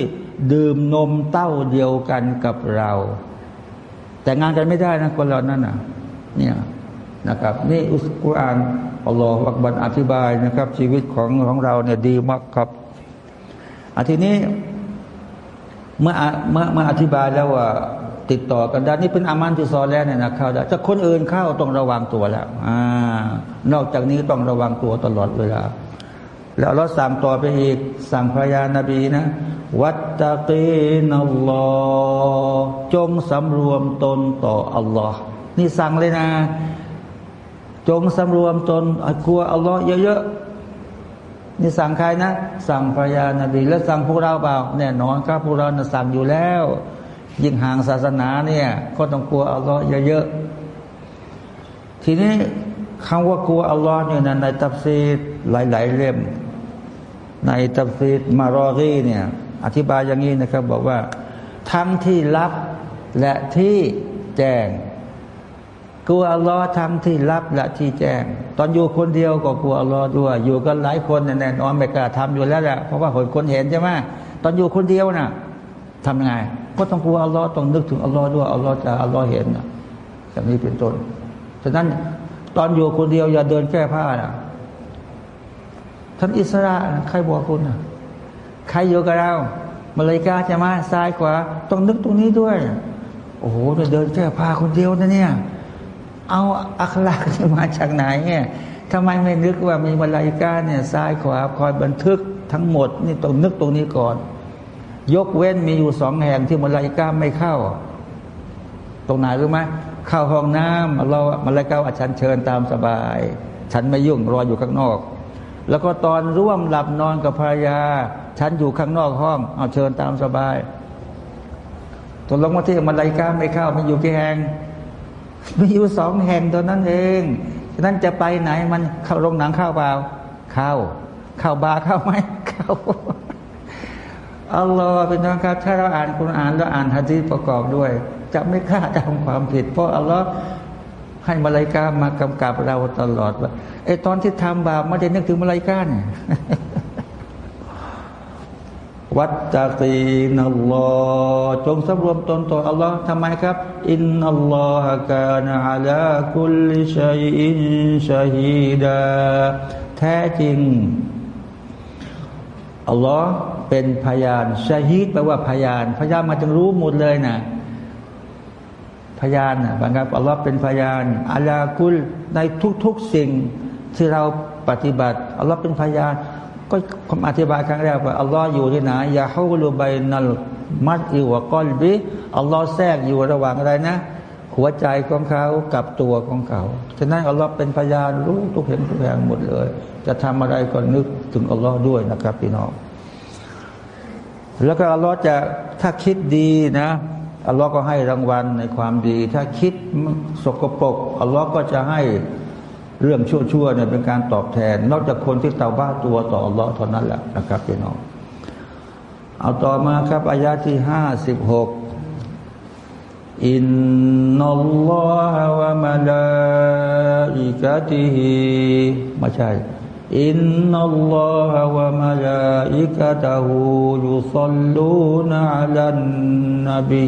ดื่มนมเต้าเดียวกันกับเรา แต่งงานกันไม่ได้นะคนเรานั่นน่ะเนี่ยนะครับ นี่อุสกุรอาน อัลลอฮฺอักบัรอธิบายนะครับ ชีวิตของของเราเนี่ยดีมากครับอาทีนี้เมื่อเมื่อเมื่ออธิบายแล้วว่าติดต่อกันได้นี่เป็นอามันที่ซอแล้วเนี่ยนะเข้าได้จะคนอื่นเข้าต้องระวังตัวแล้วอ่านอกจากนี้ต้องระวังตัวตลอดเวลา แล้วเราสั่งต่อไปอีก สั่งพระยานาบีนะ วัตตะกีนัลลอจงสำรวมตนต่ออัลลอฮ์นี่สั่งเลยนะ จงสำรวมตนกลัวอัลลอฮ์เยอะๆนี่สั่งใครนะ สั่งภรรยานบีแล้วสั่งพวกเราเปล่าแน่นอนครับพวกเราสั่งอยู่แล้ว ยิ่งห่างศาสนาเนี่ยก็ต้องกลัวอัลลอฮ์เยอะๆทีนี้คำว่ากลัวอัลลอฮ์เนี่ยในตัฟซีรหลาย ๆ เล่มในตัฟซีรมะรอฆีเนี่ย อธิบายอย่างนี้นะครับ บอกว่า ทั้งที่ลับและที่แจ้ง กลัวอัลลอฮ์ทั้งที่ลับและที่แจ้ง ตอนอยู่คนเดียวก็กลัวอัลลอฮ์ด้วย อยู่กันหลายคนแน่นอนไม่กล้าทำอยู่แล้วแหละเพราะว่าคนคนเห็นใช่ไหมตอนอยู่คนเดียวน่ะทำยังไง ก็ต้องกลัวอัลลอฮ์ต้องนึกถึงอัลลอฮ์ด้วยอัลลอฮ์จะอัลลอฮ์เห็นนะอย่างนี้เป็นต้นฉะนั้นตอนอยู่คนเดียวอย่าเดินแก้ผ้านะท่านอิสระใครบอกคุณนะใครอยู่กับเรามาเลยกาจะมาซ้ายขวาต้องนึกตรงนี้ด้วย โอ้โหจะเดินแก้ผ้าคนเดียวนะเนี่ย เอาอัคลากมาจากไหนเนี่ยทำไมไม่นึกว่ามีมาลายกาเนี่ยซ้ายขวาคอยบันทึกทั้งหมดนี่ต้องนึกตรงนี้ก่อน ยกเว้นมีอยู่สองแห่งที่มาลายกาไม่เข้า ตรงไหนรู้ไหมเข้าห้องน้ำเรามาลายกาอาจารย์เชิญตามสบาย ฉันไม่ยุ่งรออยู่ข้างนอก แล้วก็ตอนร่วมหลับนอนกับภรรยา ฉันอยู่ข้างนอกห้อง เอาเชิญตามสบายตกลงว่าที่มาลายกาไม่เข้ามันอยู่กี่แห่ง มีอยู่สองแห่งตัวนั้นเองฉะนั้นจะไปไหนมันเข้าโรงหนังเข้าเปล่า เข้า เข้าบาร์เข้าไหมเข้าอัลลอฮ์เป็นน้องครับ ถ้าเราอ่านคุณอ่านแล้วอ่านฮะดีประกอบด้วย จะไม่กล้าทำความผิด เพราะอัลลอฮ์ให้มาลายกามากำกับเราตลอดว่าไอ้ตอนที่ทำบาปไม่ได้นึกถึงมาลายกาเนี่ย วัตตะกีนัลลอฮ์จงสำรวมตนต่ออัลลอฮ์ทำไมครับ อินนัลลอฮะกานะอัลาคุลิชัยอินชาฮีดาแท้จริงอัลลอฮ์เป็นพยานชาฮีดแปลว่าพยาน พยานมาจึงรู้หมดเลยนะพยานนะบางครับอัลลอฮ์เป็นพยานอัลาคุลในทุกๆสิ่งที่เราปฏิบัติอัลลอฮ์เป็นพยาน ก็ผมอธิบายครั้งแรกว่าอัลลอฮ์อยู่ที่ไหนยาฮุลูบนัลมัดอิวกอลบิอัลลอฮ์แทรกอยู่ระหว่างอะไรนะ หัวใจของเขากับตัวของเขาฉะนั้นอัลลอฮ์เป็นพยานรู้ทุกเห็นทุกอย่างหมดเลย จะทำอะไรก็นึกถึงอัลลอฮ์ด้วยนะครับพี่น้อง แล้วก็อัลลอฮ์จะถ้าคิดดีนะอัลลอฮ์ก็ให้รางวัลในความดี ถ้าคิดสกปรกอัลลอฮ์ก็จะให้ เรื่องชั่วๆเนี่ยเป็นการตอบแทน นอกจากคนที่เตาบ้าตัวต่ออัลลอฮ์เท่านั้นแหละนะครับพี่น้องเอาต่อมาครับอายาที่ห้าสิบหกอินนัลลอฮะวะมะลาอิกะติฮิไม่ใช่อินนัลลอฮะวะมะลาอิกะตะฮูยุซัลลูนอะลันนบี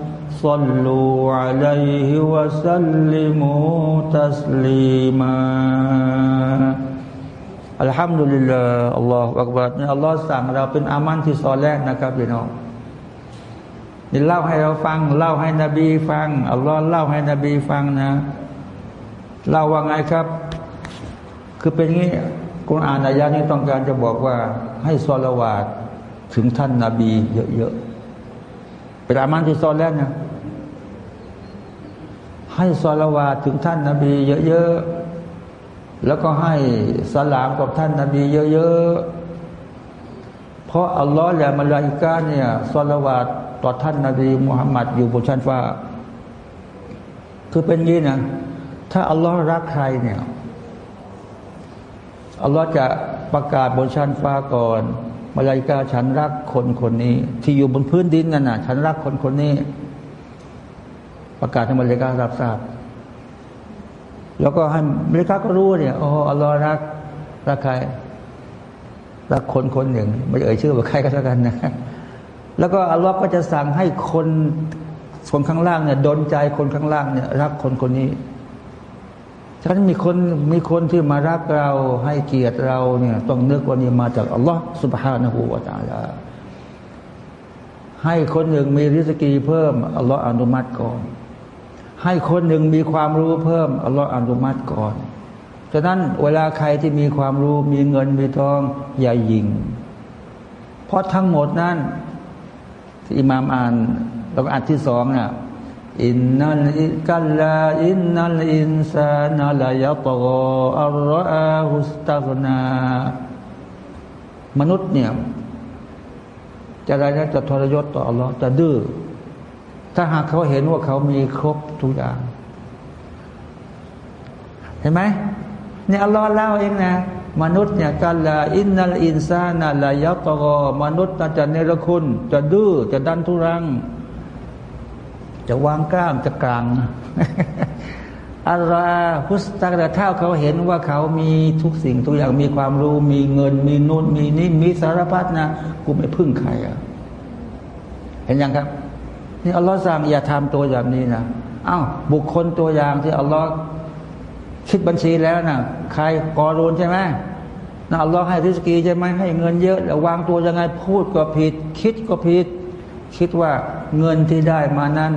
صلوا عليه وسلموا تسليما الحمد لله الله أكبر นี่อัลลอฮ์สั่งเราเป็นอามันที่ซอแรกนะครับพี่น้องนี่เล่าให้เราฟัง เล่าให้นบีฟังอัลลอฮ์เล่าให้นบีฟังนะเล่าว่าไงครับ คือเป็นงี้กุณอ่านอายะนี้ต้องการจะบอกว่า ให้ซอลวาดถึงท่านนาบี เยอะๆเป็นอามันที่ซอแรกนะ ให้ซอลวาถึงท่านนาบีเยอะๆ แล้วก็ให้สลามกับท่านนาบีเยอะๆ เพราะอัลลอฮ์และมลาอิกาเนี่ยซอลวาต่อท่านนาบีมุฮัมมัดอยู่บนชั้นฟ้า คือเป็นงี้นะ ถ้าอัลลอฮ์รักใครเนี่ยอัลลอฮ์จะประกาศบนชั้นฟ้าก่อนมาลายกาฉันรักคนคนนี้ ที่อยู่บนพื้นดินนั่นน่ะฉันรักคนคนนี้ ประกาศให้มาลการับทราบ แล้วก็ให้มาลกาก็รู้เนี่ยอ๋ออัลลอฮ์รักรักใครรักคนคนหนึ่ง ไม่เอ่ยชื่อว่าใครก็แล้วกันนะ แล้วก็อัลลอฮ์ก็จะสั่งให้คนคนข้างล่างเนี่ยดนใจคนข้างล่างเนี่ย รักคนคนนี้ฉะนั้นมีคนมีคนที่มารักเราให้เกียรติเราเนี่ยต้องนึกว่านี่มาจากอัลลอฮ์สุบฮานะฮูวาตาลาให้คนหนึ่งมีริสกีเพิ่มอัลลอฮ์อนุมัติก่อน ให้คนหนึ่งมีความรู้เพิ่มอัลลอฮ์อนุมัติก่อนฉะนั้นเวลาใครที่มีความรู้มีเงินมีทองอย่ายิง เพราะทั้งหมดนั้นที่อิมามอ่านแล้วก็อ่านที่สองเนี่ยอินนัลกัลลาอินนัลอินซานัลยัตกอัลรอาฮุสตักนามนุษย์เนี่ยจะอะไรนะจะทรยศต่ออัลลอฮ์จะดื้อ ถ้าหากเขาเห็นว่าเขามีครบทุกอย่าง เห็นไหมเนี่ยอัลลอฮ์เล่าเองนะ มนุษย์เนี่ยกัลลาอินนัลอินซานัลายัตกมนุษย์จะเนรคุณ จะดื้อจะดันทุรัง จะวางกล้ามจะกลางอาราพุสตากแต่ถ้าเขาเห็นว่าเขามีทุกสิ่งทุกอย่างมีความรู้ มีเงิน มีนู่นมีนี่มีสารพัดนะ กูไม่พึ่งใครอะ เห็นยังครับ นี่อัลลอฮ์สั่งอย่าทำตัวอย่างนี้นะอ้าวบุคคลตัวอย่างที่อัลลอฮ์คิดบัญชีแล้วนะใครกอรูนใช่ไหมนะอัลลอฮ์ให้ริสกีใช่ไหมให้เงินเยอะแล้ววางตัวยังไงพูดก็ผิด คิดก็ผิด คิดว่าเงินที่ได้มานั้น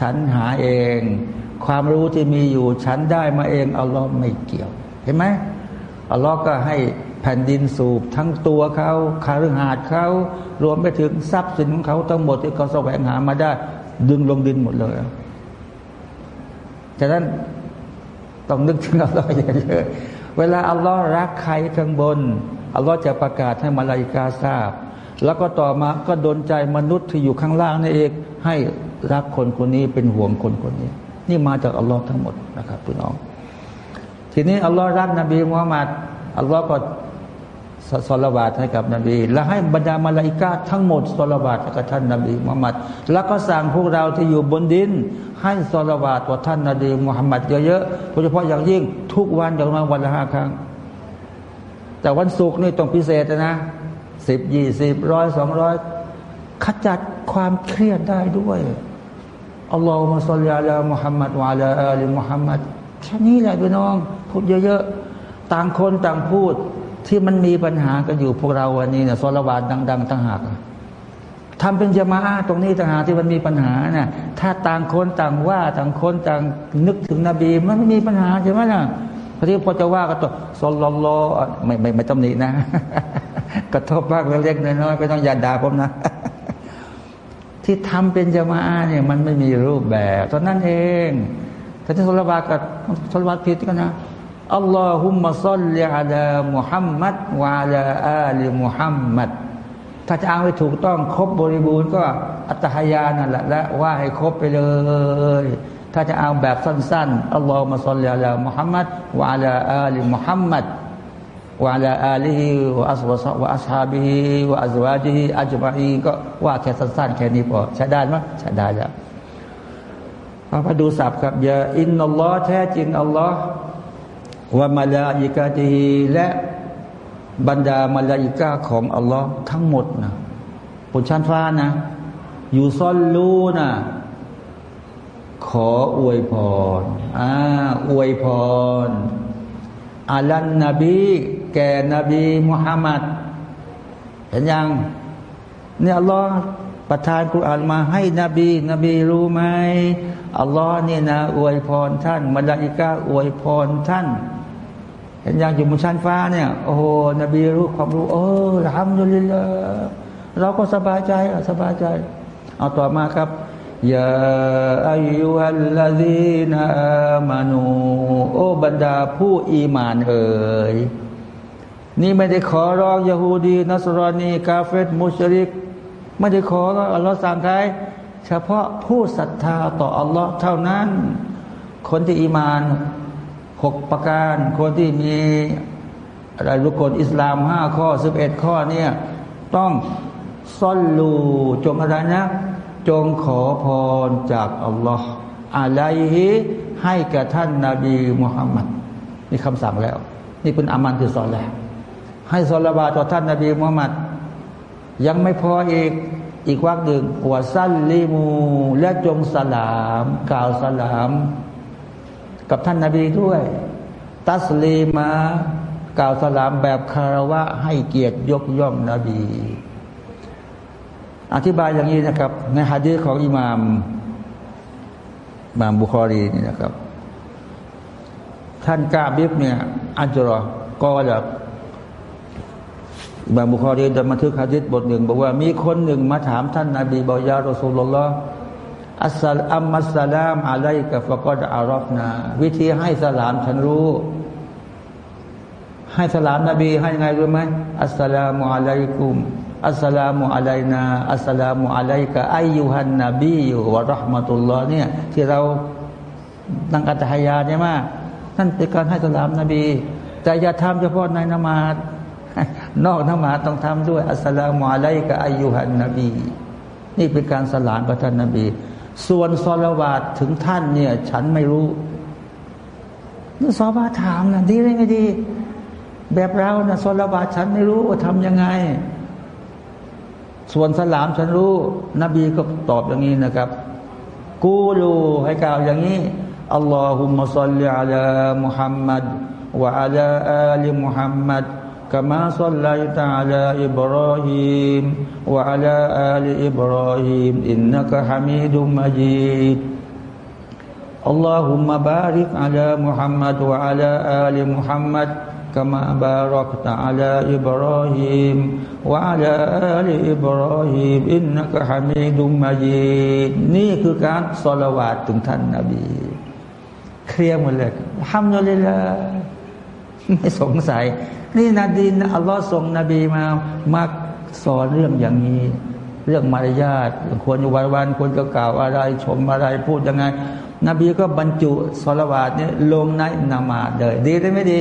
ฉันหาเอง ความรู้ที่มีอยู่ฉันได้มาเองอัลลอฮ์ไม่เกี่ยว เห็นไหมอัลลอฮ์ก็ให้ แผ่นดินสูบทั้งตัวเขาคารืหาดเขารวมไปถึงทรัพย์สินของเขาทั้งหมดที่เขาแสวงหามาได้ ดึงลงดินหมดเลยฉะนั้นต้องนึกถึงอัลลอฮ์เยอะๆเวลาอัลลอฮ์รักใครข้างบนอัลลอฮ์จะประกาศให้มาลาอิกาทราบ แล้วก็ต่อมาก็ดนใจมนุษย์ที่อยู่ข้างล่างนี่เองให้รักคนคนนี้เป็นห่วงคนคนนี้ นี่มาจากอัลลอฮ์ทั้งหมดนะครับพี่น้อง ทีนี้อัลลอฮ์รักนบีมุฮัมมัดอัลลอฮ์ก็ สลบาตให้กับนบี และให้บรรดามาลาอิกาทั้งหมดสลบาตให้กับท่านนบีมุฮัมมัดแล้วก็สั่งพวกเราที่อยู่บนดิน ให้สลบาตต่อท่านนบีมุฮัมมัดเยอะๆโดยเฉพาะอย่างยิ่งทุกวันอย่างน้อยวันละห้าครั้ง แต่วันศุกร์นี่ต้องพิเศษนะสิบยี่สิบร้อยสองร้อยขจัดความเครียดได้ด้วยอัลลอฮฺมะสัลลัลลอฮมุฮัมมัดวะลาอัลมุฮัมมัดแค่นี้แหละพี่น้อง พูดเยอะๆต่างคนต่างพูด ที่มันมีปัญหากันอยู่พวกเราวันนี้เนี่ยสลวานดัง ๆต่างหากทำเป็นจมาตรงนี้ต่างหากที่มันมีปัญหาน่ะถ้าต่างคนต่างว่าต่างคนต่างนึกถึงนบี มันไม่มีปัญหาใช่ไหมล่ะพอที่พอจะว่าก็ตัวสลลลไม่ไม่ไม่ตำหนินะ กระทบบ้างเล็กๆน้อยๆไม่ต้องอย่าด่าผมนะ ที่ทำเป็นจมาเนี่ยมันไม่มีรูปแบบตอนนั้นเองถ้าที่สุลบากับสุลบาผิดกันนะ อัลลอฮุมะซัลลิอัลามุฮัมมัดวะลาอาลีมุฮัมมัดถ้าจะเอาให้ถูกต้องครบบริบูรณ์ก็อัตหายานั่นแหละและว่าให้ครบไปเลย ถ้าจะเอาแบบสั้นๆอัลลอฮฺมะซัลลัลลอฮมุฮัมมัดวะลาอาลีมุฮัมมัดวะลาอาลีฮิวะอัสวะซวะอัสฮาบิฮิวะอัซวาจิฮิอัจมาอีก็ว่าแค่สั้นๆแค่นี้พอใช้ได้ไหมใช้ได้แล้วมาดูสับครับยาอินนัลลอฮ์แท้จริงอัลลอฮ์ วะมาลาอิกาตีและบรรดามาลาอิกาของอัลลอฮ์ทั้งหมดนะบนชั้นฟ้านะ อยู่ซ่อนลูนะขออวยพรอ่าอวยพรอาลันนบี แก่นบีมุฮัมมัดเห็นยังเนี่ยอัลลอฮ์ประทานกุรอานมาให้นบี นบีรู้ไหมอัลลอฮ์นี่นะอวยพรท่านมาลาอิกาอวยพรท่าน เห็นอยังอยู่บนชั้นฟ้าเนี่ยโอ้โหนบีรู้ความรู้โอ้ทำอยู่ลิลเราก็สบายใจสบายใจ เอาต่อมาครับยาอายุฮัลลาดีนามานูโอบรรดาผู้อีมานเอ๋ยนี่ไม่ได้ขอร้องยาฮูดีนัสรอนีกาเฟตมุชริก ไม่ได้ขอร้องอัลลอฮ์สั่งใครเฉพาะผู้ศรัทธาต่ออัลลอฮ์เท่านั้น คนที่อีมาน หกประการ คนที่มีอะไรรุกลอิสลามห้าข้อสิบเอ็ดข้อเนี่ยต้องซ่อนลูจงอะไรนะ จงขอพรจากอัลลอฮ์อะไรฮิให้แก่ท่านนาบีมุฮัมมัดนี่คำสั่งแล้ว นี่เป็นอามันคือสอนแล้ว ให้สลาบาต่อท่านนาบีมุฮัมมัดยังไม่พออีกอีกวักหนึ่งวาซัลลีมู และจงสลาม กล่าวสลาม กับท่านนาบีด้วย ตัสลีมากล่าวสลามแบบคารวะให้เกียรติยกย่องนบี อธิบายอย่างนี้นะครับ ในฮะดีของอิหมามบามบุคอรีนี่นะครับ ท่านกาบิบเนี่ยอัจรอก็จะบางบุคอรีได้บันทึกฮะดิษบทหนึ่ง บอกว่ามีคนหนึ่งมาถามท่านนาบีบอกยารสูลลอ อัสลอัมมัสลามอะไรกับฟะกอดอารอฟนา วิธีให้สลามฉันรู้ ให้สลามนบีให้ยังไงรู้ไหมอัสลามุอะลัยกุมอัสลามุอะลัยนาอัสลามุอะลัยกะอายุฮันนบีอยู่วะรหมะตุลลอฮ์เนี่ยที่เราตั้งอัตฮยาเนี่ยมานั่นเป็นการให้สลามนบี แต่อย่าทำเฉพาะในนมาดนอกนมาดต้องทำด้วย อัสลามุอะลัยกะอายุฮันนบี นี่เป็นการสลามกับท่านนบี ส่วนซอลวาดถึงท่านเนี่ย ฉันไม่รู้นี่ซอบาถามนะดีเลยไม่ดี แบบเรานะซอลวาดฉันไม่รู้ว่าทำยังไง ส่วนสลามฉันรู้ นบีก็ตอบอย่างนี้นะครับ กูรูให้กล่าวอย่างนี้อัลลอฮุมะซัลลิอัลามุฮัมมัดวะอัลาอาลีมุฮัมมัด كما صليت على إبراهيم وعلى آل إبراهيم إنك حميد مجيد اللهم بارك على محمد وعلى آل محمد كما باركت على إبراهيم وعلى آل إبراهيم إنك حميد مجيد นี่คือการสละวาดถึงท่านนาบีเคลียร์หมดเลยทำเลยละ ไม่สงสัย นี่นาดีนอัลลอฮ์ส่งนบีมามาสอนเรื่องอย่างนี้ เรื่องมารยาทควรอยู่วันวันควรจะกล่าวอะไร ชมอะไรพูดยังไง นบีก็บรรจุสละวาดเนี่ยลงในนามาดเลยดีได้ไม่ดี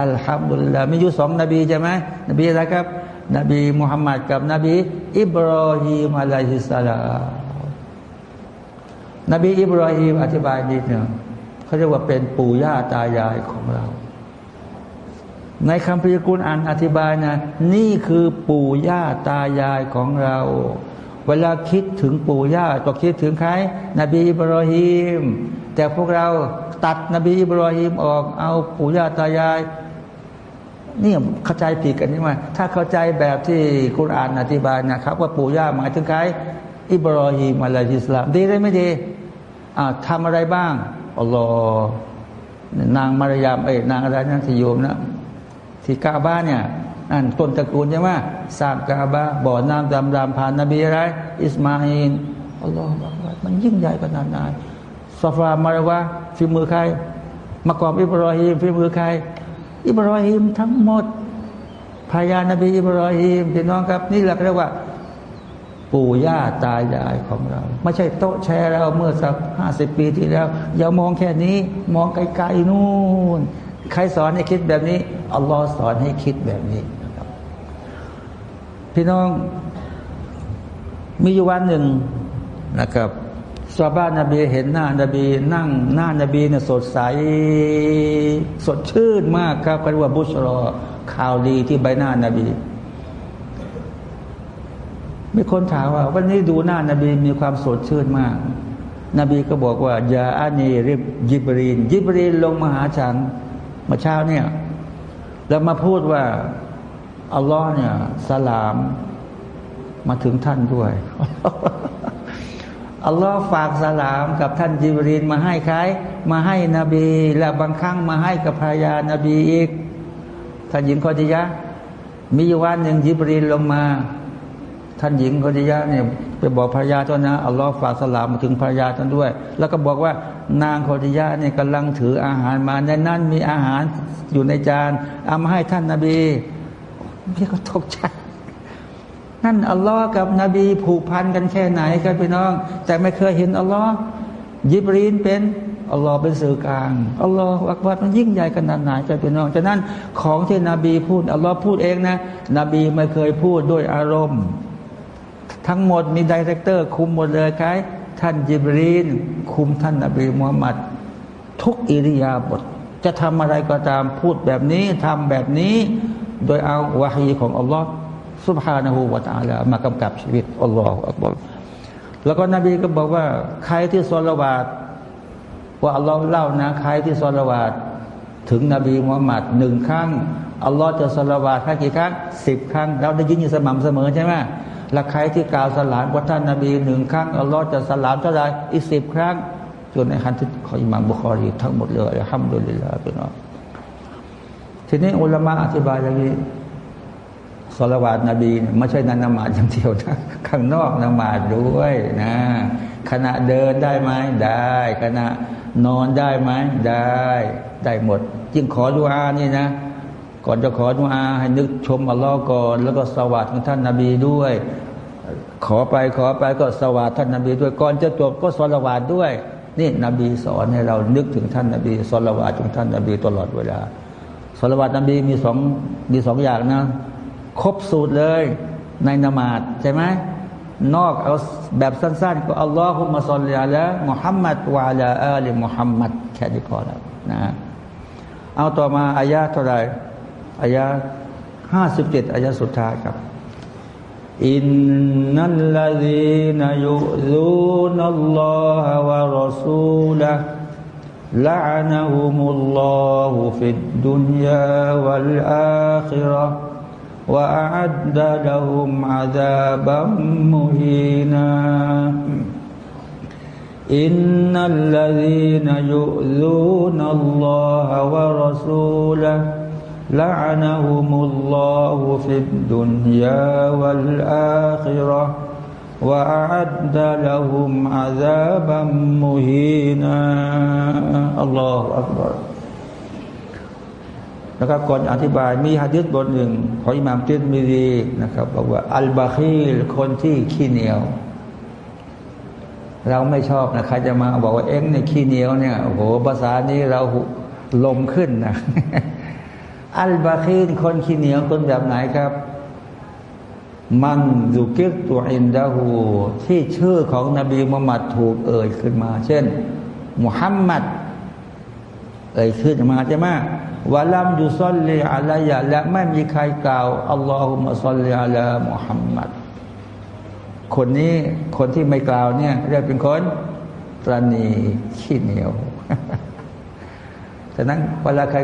อัลฮัมดุลิลลาห์มีอยู่สองนบีใช่ไหมนบีอะไรครับ นบีมุฮัมมัดกับนบี อิบรอฮีมอะลัยฮิสสลามนบีอิบรอฮีมอธิบายนิดหนึ่งเขาเรียกว่าเป็นปู่ย่าตายายของเรา ในคำพิกุลอ่านอธิบายนะ นี่คือปู่ย่าตายายของเรา เวลาคิดถึงปู่ย่าต้องคิดถึงใคร นบีอิบรอฮีมแต่พวกเราตัดนบีอิบรอฮีมออกเอาปู่ย่าตายายนี่เข้าใจผิดกันใช่ไหมถ้าเข้าใจแบบที่คุณอ่านอธิบายนะครับ ว่าปู่ย่าหมายถึงใครอิบรอฮีมอะลัยฮิสลามดีได้ไม่ดีอ่าทำอะไรบ้างอัลลอฮ์นางมารยามเอ้นางอะไรนั่นที่โยมนะ ที่กาบ้านเนี่ยนั่นต้นตระกูลใช่ไหมสร้างกาบาบ่อน้ำดำดำผ่านนบีอะไรอิสมาอินอัลลอฮ์มันยิ่งใหญ่ขนาดไหนซาฟามารวะฝีมือใครมากรอบอิบรอฮีมฝีมือใคร อิบรอฮิมทั้งหมดพายานบีอิบรอฮิมพี่น้องครับ นี่แหละเรียกว่า ปู่ย่าตายายของเรา ไม่ใช่โต๊ะแชร์เราเมื่อสักห้าสิบปีที่แล้ว อย่ามองแค่นี้ มองไกลๆนู่น ใครสอนให้คิดแบบนี้ อัลลอฮ์สอนให้คิดแบบนี้นะครับ พี่น้องมีอยู่วันหนึ่งนะครับซาบ้านนบีเห็นหน้านบีนั่งหน้านบีเนี่ยสดใส สดชื่นมากครับกันว่าบุชรอข่าวดีที่ใบหน้านบีมีคนถามว่า วันนี้ดูหน้านบีมีความสดชื่นมาก นบีก็บอกว่ายาอานีริบยิบรีนยิบรีนลงมาหาฉัน เมื่อเช้าเนี่ยแล้วมาพูดว่า อัลลอฮ์เนี่ยสลามมาถึงท่านด้วย อัลลอฮ์ฝากสลามกับท่านจิบรีนมาให้ใครมาให้นบี และบางครั้งมาให้กับภรรยานบีอีกท่านหญิงคอดิยะมีอยู่วันหนึ่งจิบรีนลงมา ท่านหญิงคอดิยะเนี่ยไปบอกภรรยาท่านนะอัลลอฮ์ฝากสลามมาถึงภรรยาท่านด้วย แล้วก็บอกว่านางคอดิยะเนี่ยกำลังถืออาหารมาในนั้นมีอาหารอยู่ในจานเอามาให้ท่านนาบีพี่ก็ตกใจนั่นอัลลอฮ์กับนบีผูกพันกันแค่ไหนกันพี่น้อง แต่ไม่เคยเห็นอัลลอฮ์ยิบรีนเป็นอัลลอฮ์เป็นสื่อกลางอัลลอฮ์อักบัดมันยิ่งใหญ่ขนาดไหนกันพี่น้องฉะนั้นของที่นบีพูดอัลลอฮ์พูดเองนะ นบีไม่เคยพูดด้วยอารมณ์ ทั้งหมดมี director คุมหมดเลยครับท่านญิบรีล คุมท่านนบีมุฮัมมัดทุกอิริยาบถจะทำอะไรก็ตามพูดแบบนี้ทำแบบนี้ โดยเอาวาฮีของอัลลอฮ์สุบฮานาหูวาตาลามากำกับชีวิตอัลลอฮฺอักบารแล้วก็นบีก็บอกว่า ใครที่ซอลาวาตว่าอัลลอฮ์เล่านะ ใครที่สลวาดถึงนบีมุฮัมมัดหนึ่งครั้งอัลลอฮ์จะสลวาดแค่กี่ครั้งสิบครั้ง เราได้ยินอยู่สม่ำเสมอใช่ไหม และใครที่กล่าวสลามว่าท่านนบีหนึ่งครั้งอัลลอฮ์จะสลามเท่าไรอีกสิบครั้งจนในคันที่ของอิหม่ามบุคอรีทั้งหมดเลยห้ามดุลิลลาเป็นองทีนี้อุลามะอธิบายอย่างนี้สลวาดนบีไม่ใช่นันนมาดอย่างเดียวนะข้างนอกนมาดด้วยนะขณะเดินได้ไหมได้ ขณะนอนได้ไหมได้ ได้หมด จึงขอดุอานี่นะ ก่อนจะขอดุอาให้นึกชมอัลลอฮ์ก่อน แล้วก็สวัสดิ์ท่านนาบีด้วย ขอไปขอไปก็สวัสดิ์ท่านนาบีด้วย ก่อนจะจบก็สละวาดด้วย นี่นบีสอนให้เรานึกถึงท่านนาบีสละวาดถึงท่านนาบีตลอดเวลาสละวาดนบีมีสองมีสองอย่างนะ ครบสูตรเลยในนมาดใช่ไหมนอกเอาแบบสั้น ๆ ก็อัลลอฮุมะซอลลิละมุฮัมมัดวะลาอัลมุฮัมมัดแค่นี้พอแล้วนะเอาต่อมาอายะเท่าไหร่ อายะห้าสิบเจ็ดอายะสุดท้ายครับอินนัลลดีนยุซูนัลลอฮะวะรอซูละ لعنهم الله في الدنيا والآخرة وأعد لهم عذابا مهينا إن الذين يؤذون الله ورسوله ละอานะฮุมุลลอฮุฟิดดุนยาวัลอาคิระว่าอัดดะละฮุมอาซาบันอัลลอฮฺนะครับก่อนอธิบายมีฮะดิษบทหนึ่งของอิหมามติดมีดีนะครับบอกว่าอัลบาคีลคนที่ขี้เหนียว เราไม่ชอบนะใครจะมาบอกว่าเอ็งเนี่ยขี้เหนียวเนี่ยโอ้โหภาษานี้เราลมขึ้นนะ อัลบาคีลคนขี้เหนียวคนแบบไหนครับ มันดูกิรตัวอินดาหูที่ชื่อของนบีมุฮัมมัดถูกเอ่ยขึ้นมา เช่น มุฮัมมัด เอ่ยขึ้นมาใช่ไหมวะลัมยุซอลลีอะลัยะและไม่มีใครกล่าวอัลลอฮุมะซอลลีอะลามุฮัมมัดคนนี้คนที่ไม่กล่าวเนี่ยเรียกเป็นคนตรณีขี้เหนียวฉะนั้นเวลาใคร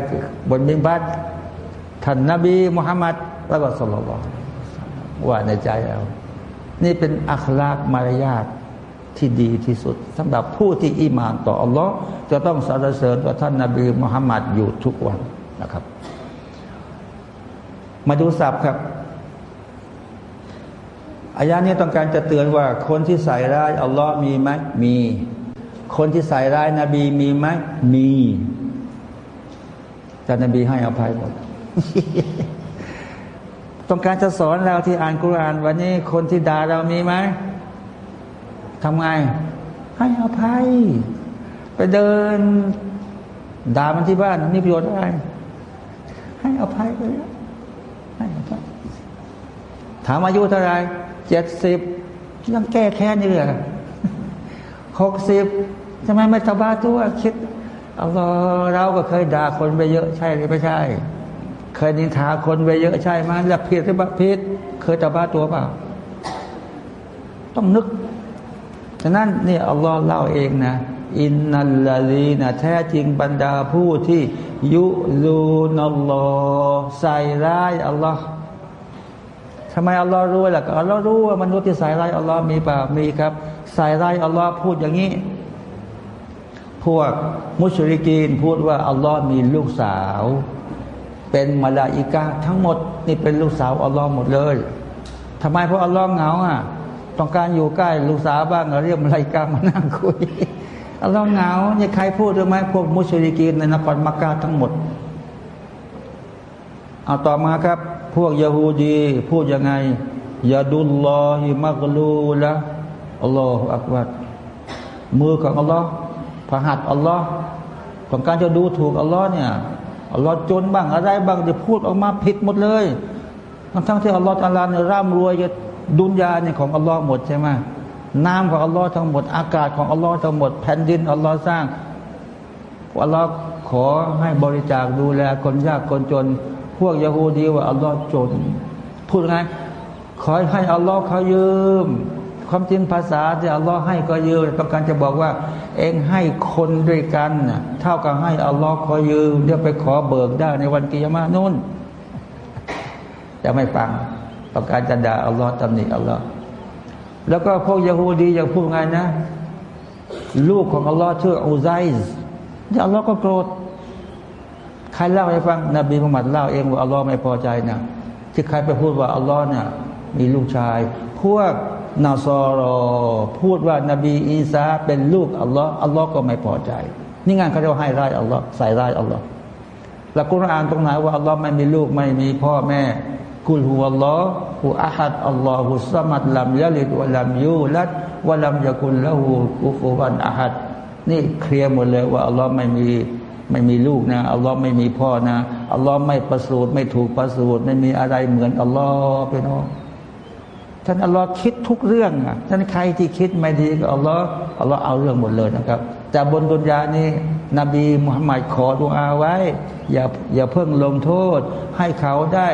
บนมิบัต ท่านนบีมุฮัมมัดแล้วก็สุลลัลว่าในใจเรานี่เป็นอัคลากมารยาทที่ดีที่สุดสำหรับผู้ที่อิมานต่ออัลลอฮ์จะต้องสรรเสริญต่อท่านนาบีมุฮัมมัดอยู่ทุกวันนะครับ มาดูศัพท์ครับอายานี้ต้องการจะเตือนว่า คนที่ใส่ร้ายอัลลอฮ์มีไหมมี คนที่ใส่ร้ายนบีมีไหมมีแต่นบีให้อภัยหมด ต้องการจะสอนเราที่อ่านกุรอานวันนี้คนที่ด่าเรามีไหมทำไง ให้อภัย ไปเดินด่ามันที่บ้านมีประโยชน์อะไร ให้อภัยไปแล้วให้อภัยถามอายุเท่าไรเจ็ดสิบยังแก้แค้นอยู่เลยหกสิบทำไมไม่ตบาตัวคิดเอาเราก็เคยด่าคนไปเยอะใช่หรือไม่ใช่ เคยนินทาคนไปเยอะใช่ไหมแล้วผิดหรือเปล่าผิดเคยตบ้าตัวเปล่า ต้องนึกฉะนั้นนี่อัลลอฮ์เล่าเองนะ อินนัลลาลีนะแท้จริงบรรดาผู้ที่ยุลูนัลลอฮ์ใส่ร้ายอัลลอฮ์ทำไมอัลลอฮ์รู้ล่ะอัลลอฮ์รู้ว่ามนุษย์ที่ใส่ร้ายอัลลอฮ์มีเปล่ามีครับใส่ร้ายอัลลอฮ์พูดอย่างนี้ พวกมุชริกีนพูดว่าอัลลอฮ์มีลูกสาว เป็นมาลาอิกาทั้งหมด นี่เป็นลูกสาวอัลลอฮ์หมดเลยทำไมเพราะอัลลอฮ์เหงาอะต้องการอยู่ใกล้ลูกสาวบ้างเรียกมาลาอิกามานั่งคุยอัลลอฮ์เหงาเนี่ยใครพูดหรือไม่พวกมุชริกีนในนครมักกะทั้งหมดเอาต่อมาครับ พวกยะฮูดี พูดยังไงยาดุลลอฮิมักลูละอัลลอฮฺอักบัดมือของอัลลอฮ์พระหัตอัลลอฮ์ต้องการจะดูถูกอัลลอฮ์เนี่ย อัลลอฮ์จนบ้างอะไรบ้างจะพูดออกมาผิดหมดเลยทั้งทั้งที่อัลลอฮ์ตาลาเนี่ยร่ำรวยจะดุนยาเนี่ยของอัลลอฮ์หมดใช่ไหมน้ำของอัลลอฮ์ทั้งหมดอากาศของอัลลอฮ์ทั้งหมดแผ่นดินอัลลอฮ์สร้างอัลลอฮ์ขอให้บริจาคดูแลคนยากคนจน พวกยะฮูดีว่าอัลลอฮ์จน พูดไงขอให้อัลลอฮ์เขายืม ความจริงภาษาที่อัลลอฮ์ให้ก็ยืมต้องการจะบอกว่า เองให้คนด้วยกันเท่ากับให้อัลลอฮ์ขอยืมเดี๋ยวไปขอเบิกได้ในวันกิยามะนู่นจะไม่ฟังต้องการจะด่าอัลลอฮ์ตำหนิอัลลอฮ์แล้วก็พวกยะฮูดีอย่างพูดไงนะ ลูกของอัลลอฮ์ชื่ออูไซส์อัลลอฮ์ก็โกรธใครเล่าให้ฟังนบีมุฮัมมัดเล่าเองว่าอัลลอฮ์ไม่พอใจนะที่ใครไปพูดว่าอัลลอฮ์เนี่ยมีลูกชาย พวก นาซอรอพูดว่านาบีอีสาเป็นลูกอัลลอฮ์อัลลอฮ์ก็ไม่พอใจ นี่งานเขาเรียกให้ร้ายอัลลอฮ์ใส่ร้ายอัลลอฮ์แล้วกุรอานตรงไหนว่าอัลลอฮ์ไม่มีลูกไม่มีพ่อแม่กุลฮุวัลลอฮ์ฮุอาฮัดอัลลอฮุสมัดลัมยะลิดวะลัมยูลัดวะลัมยะกุลละหูกุฟุวันอาฮัดนี่เคลียร์หมดเลยว่าอัลลอฮ์ไม่มีไม่มีลูกนะอัลลอฮ์ไม่มีพ่อนะอัลลอฮ์ไม่ประสูติไม่ถูกประสูติไม่มีอะไรเหมือนอัลลอฮ์ไปน้อง ท่านอัลลอฮ์คิดทุกเรื่องอะท่านใครที่คิดไม่ดีก็อัลลอฮ์อัลลอฮ์เอาเรื่องหมดเลยนะครับ แต่บนดุนยานี้ นบีมุฮัมมัดขอดุอาไว้ อย่าอย่าเพิ่งลงโทษ ให้เขาได้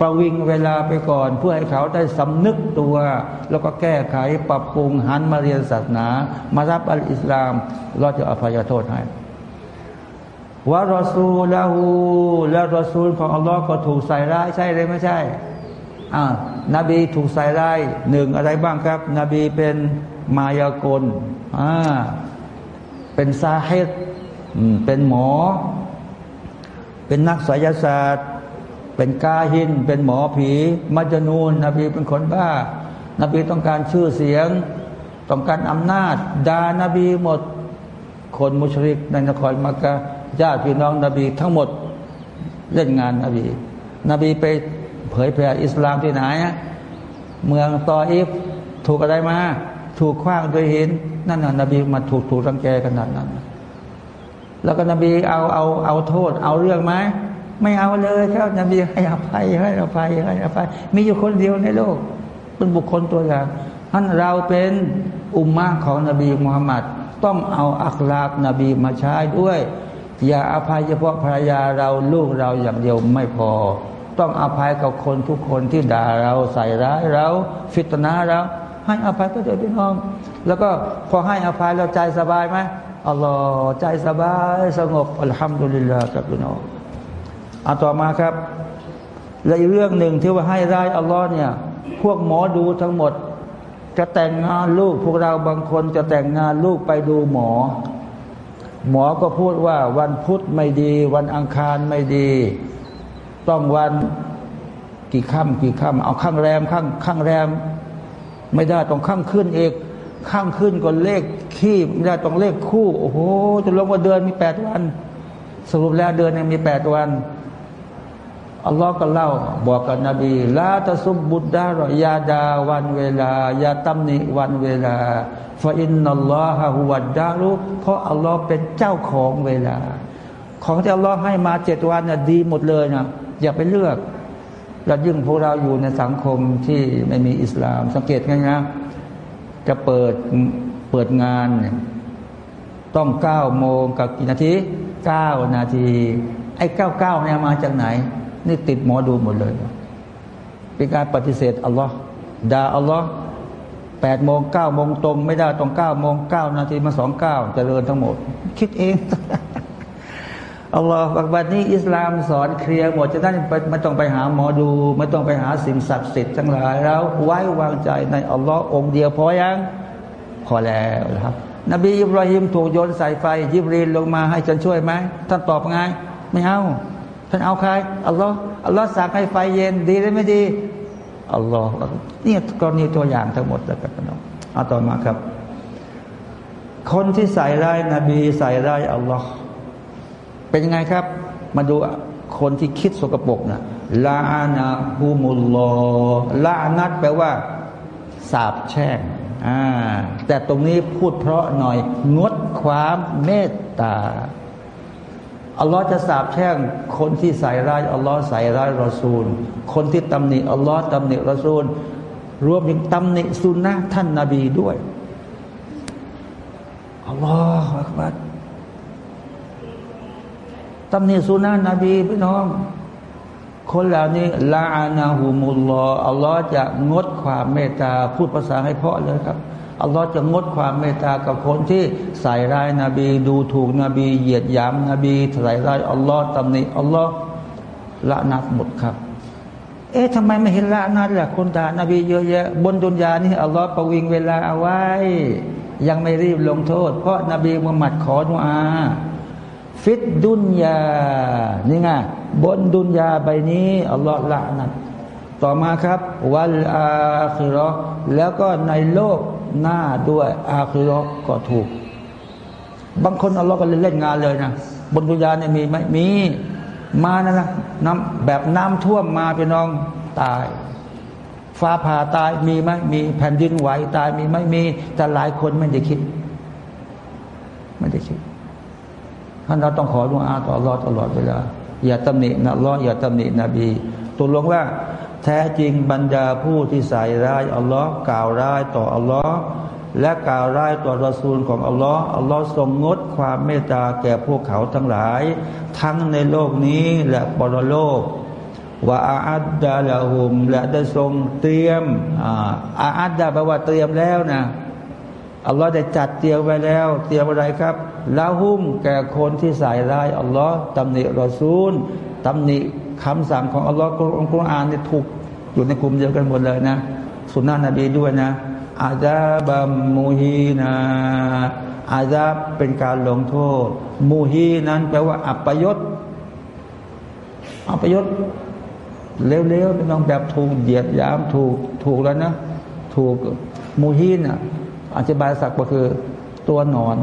ประวิงเวลาไปก่อน เพื่อให้เขาได้สำนึกตัว แล้วก็แก้ไขปรับปรุงหันมาเรียนศาสนา มารับอัลอิสลามเราจะอภัยโทษให้วะรอซูลาหูและรอซูลของอัลลอฮ์ก็ถูกใส่ร้ายใช่เลยไม่ใช่อ่า นบีถูกใส่ร้ายหนึ่งอะไรบ้างครับ นบีเป็นมายากลอ่าเป็นซาเฮตเป็นหมอ เป็นนักศิลศาสตร์ เป็นกาหิน เป็นหมอผีมัจญูนนบีเป็นคนบ้า นบีต้องการชื่อเสียง ต้องการอำนาจดานบีหมด คนมุชริกในนครมักกะญาติพี่น้องนบีทั้งหมดเล่นงานนบี นบีไป เผยแผ่อิสลามที่ไหน เมืองตออิฟถูกอะไรมา ถูกคว้างด้วยหิน นั่นน่ะนบีมาถูกถูกรังแกขนาดนั้น แล้วก็นบีเอาเอาเอาโทษ เอาเรื่องไหมไม่เอาเลยครับนบีให้อภัยให้อภัยให้อภัยมีอยู่คนเดียวในโลก เป็นบุคคลตัวอย่างท่านเราเป็นอุมมะของนบีมุฮัมมัดต้องเอาอัคลากนบีมาใช้ด้วย อย่าอภัยเฉพาะภรรยาเราลูกเราอย่างเดียวไม่พอ ต้องอภัยกับคนทุกคนที่ด่าเราใส่ร้ายเราฟิตนาเรา ให้อภัยก็เดี๋ยวพี่น้อง แล้วก็พอให้อภัยเราใจสบายไหมอัลลอฮ์ใจสบายสงบอัลฮัมดุลิลลาห์ครับพี่น้องเอาต่อมาครับ และอีกเรื่องหนึ่งที่ว่าให้ร้ายอัลลอฮ์เนี่ย พวกหมอดูทั้งหมด จะแต่งงานลูก พวกเราบางคนจะแต่งงานลูกไปดูหมอ หมอก็พูดว่าวันพุธไม่ดี วันอังคารไม่ดี ต้องวันกี่ค่ำกี่ค่ำเอาข้างแรมข้างข้างแรม ไม่ได้ต้องข้างขึ้นเอกข้างขึ้นก็เลขขี้ไม่ได้ต้องเลขคู่ โอ้โหจะลงว่าเดือนมีแปดวัน สรุปแล้วเดือนนึงมีแปดวันอัลลอฮ์ก็เล่า บอกกับนบีลาตะซุบบุตดารอยาดาวันเวลายาตัมนิวันเวลาฟาอินนัลลอฮะฮุวัดดารุเพราะอัลลอฮ์เป็นเจ้าของเวลา ของที่อัลลอฮ์ให้มาเจ็ดวันน่ะดีหมดเลยนะ อย่าไปเลือกเรายิ่งพวกเราอยู่ในสังคมที่ไม่มีอิสลาม สังเกตง่ายนะจะเปิดเปิดงานต้องเก้าโมงกับกี่นาทีเก้านาที ไอ้เก้าเก้าเนี่ยมาจากไหน นี่ติดหมอดูหมดเลย เป็นการปฏิเสธอัลลอฮ์ด่าอัลลอฮ์แปดโมงเก้าโมงตรง ไม่ได้ตรงเก้าโมงเก้านาทีมาสองเก้าเจริญทั้งหมด คิดเอง อัลลอฮฺบักนี้อิสลามสอนเคลียร์หมดจะได้ไม่ต้องไปหาหมอดู ไม่ต้องไปหาสิ่งศักดิ์สิทธิ์ทั้งหลายแล้วไว้วางใจในอัลลอฮ์องเดียวพอยังพอแล้วครับ นบีอิบราฮิมถูกโยนใส่ไฟยิบรีนลงมาให้ฉันช่วยไหมท่านตอบไงไม่เอาท่านเอาใครอัลลอฮ์อัลลอฮ์สั่งให้ไฟเย็นดีหรือไม่ดีอัลลอฮ์นี่กรณีตัวอย่างทั้งหมดแล้วกันน้องเอาต่อมาครับ คนที่ใส่ร้ายนบีใส่ร้ายอัลลอฮ์ เป็นยังไงครับ มาดูคนที่คิดสกปรกนะลาอานาฮูมุลลอลานัดแปลว่า สาบแช่งอ่าแต่ตรงนี้พูดเพราะหน่อย งดความเมตตาอัลลอฮ์จะสาบแช่งคนที่ใส่ร้ายอัลลอฮ์ใส่ร้ายรอซูล คนที่ตำหนิอัลลอฮ์ตำหนิรอซูล รวมถึงตำหนิสุนนะท่านนาบีด้วยอัลลอฮฺอักบัร ตำหนิสุนานะนบีพี่น้อง คนเหล่านี้ลาอานาหูมุลลออัลลอฮ์จะงดความเมตตาพูดภาษาให้เพาะเลยครับอัลลอฮ์จะงดความเมตตากับคนที่ใส่ร้ายนาบี ดูถูกนบี เหยียดหยามนบีใส่ร้ายอัลลอฮ์ตำหนิอัลลอฮ์ละนัดหมดครับ เอ๊ะทำไมไม่เห็นละนัดล่ะคนด่านาบีเยอะแยะบนดุนยานี่อัลลอฮ์ประวิงเวลาเอาไว้ ยังไม่รีบลงโทษ เพราะนบีมุฮัมมัดขอดุอา ฟิดดุนยา นี่ไงบนดุนยาใบนี้อัลลอฮ์ละนัดต่อมาครับ วัลอาคิรอแล้วก็ในโลกหน้าด้วย อาคิรอก็ถูก บางคนอัลลอฮ์ก็เล่นงานเลยนะ บนดุนยาเนี่ยมีไหมมี มานะนะน้ำแบบน้ำท่วมมาพี่น้องตาย ฟ้าผ่าตายมีไหมมีแผ่นดินไหวตายมีไหมมี แต่หลายคนไม่ได้คิด ไม่ได้คิด ท่านเราต้องขอดุอาต่อรอตลอดเวลา อย่าตำหนินะรออย่าตำหนินบีตัวลงว่า แท้จริงบรรดาผู้ที่ใส่ร้ายอัลลอฮ์กล่าวร้ายต่ออัลลอฮ์และกล่าวร้ายต่อรอซูลของอัลลอฮ์อัลลอฮ์ทรงงดความเมตตาแก่พวกเขาทั้งหลาย ทั้งในโลกนี้และปรโลกว่าอาอัดดาละหุมและได้ทรงเตรียมอาอัดดาแปลว่าเตรียมแล้วนะอัลลอฮ์ได้จัดเตรียมไว้แล้ว เตรียมอะไรครับ ลาหุ้มแก่คนที่ใส่ร้ายอัลลอฮ์ตำหนิรอซูลตำหนิคำสั่งของอัลลอฮ์องคุรอานนี่ถูกอยู่ในกลุ่มเดียวกันหมดเลยนะสุนนะนบีด้วยนะอาซาบัมมูฮีนาอาซาบเป็นการลงโทษ มูฮีนั้นแปลว่า อัปยศอัปยศเร็วๆเป็นน้องแบบถูกเหยียดยามถูกถูกแล้วนะ ถูกมูฮีนอะอธิบายสักก็คือ ตัวนอน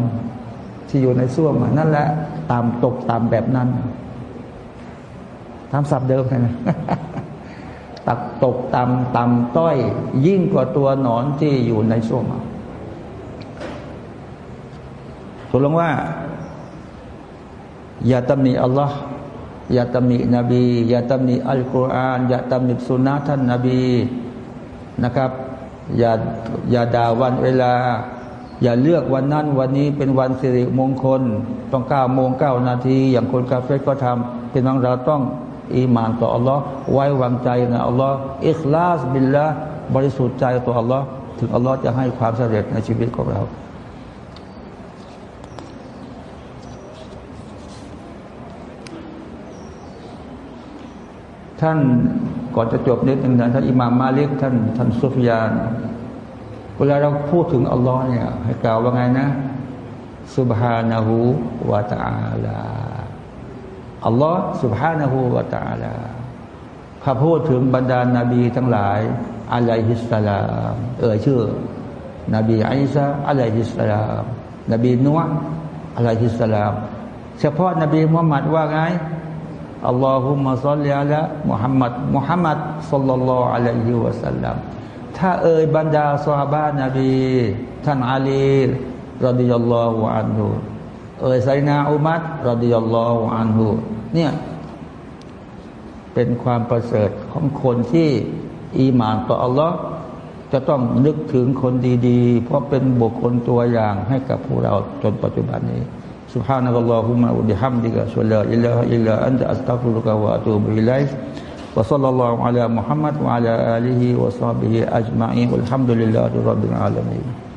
ที่อยู่ในส้วมนั่นแหละตามตกตามแบบนั้นทำสับเดิมเลยนะตักตกตามตามต้อย ยิ่งกว่าตัวหนอนที่อยู่ในส้วมถูกลงว่า อย่าตำหนิอัลลอฮ์อย่าตำหนินบี อย่าตำหนิอัลกุรอานอย่าตำหนิสุนนะท่านนบีนะครับ อย่าอย่าด่าวันเวลา อย่าเลือกวันนั้นวันนี้เป็นวันสิริมงคล ต้องเก้าโมงเก้านาที อย่างคนกาเฟ่ก็ทำเป็นน้องเราต้องอีมานต่ออัลลอฮ์ไว้วางใจนะอัลลอฮ์อิคลาสบิลละบริสุทธิ์ใจต่ออัลลอฮ์ถึงอัลลอฮ์จะให้ความสำเร็จในชีวิตของเราท่านก่อนจะจบนิดหนึ่งนะท่านอิหม่ามมาลิกท่านท่านซุฟยาน เวลาเราพูดถึงอัลลอฮ์เนี่ยให้กล่าวว่าไงนะสุบฮานะฮูวาตาลาอัลลอฮ์สุบฮานะฮูวาตาลาข้าพูดถึงบรรดานาบีทั้งหลายอะลัยฮิสสลามเอ่ยชื่อ นบีอิสาอะลัยฮิสสลามนบีนัวอะลัยฮิสสลามเฉพาะนบีมุฮัมมัดว่าไงอัลลอฮุมะซัลลิอะละมุฮัมมัดมุฮัมมัดสัลลัลลอฮุอะลัยฮิวะสัลลัม ถ้าเอ่ยบรรดาซอฮาบะนบีท่านอาลีรดิยัลลอฮุอันฮุเอ่ยไซนาอุมัดรดิยัลลอฮุอันฮุเนี่ยเป็นความประเสริฐของคนที่อีหมานต่ออัลลอฮ์จะต้องนึกถึงคนดีๆ เพราะเป็นบุคคลตัวอย่างให้กับพวกเราจนปัจจุบันนี้ سبحانك اللهم وبحمدك أشهد أن لا إله إلا أنت أستغفرك وأتوب إليك وصلى الله على محمد وعلى آله وصحبه أجمعين والحمد لله رب العالمين.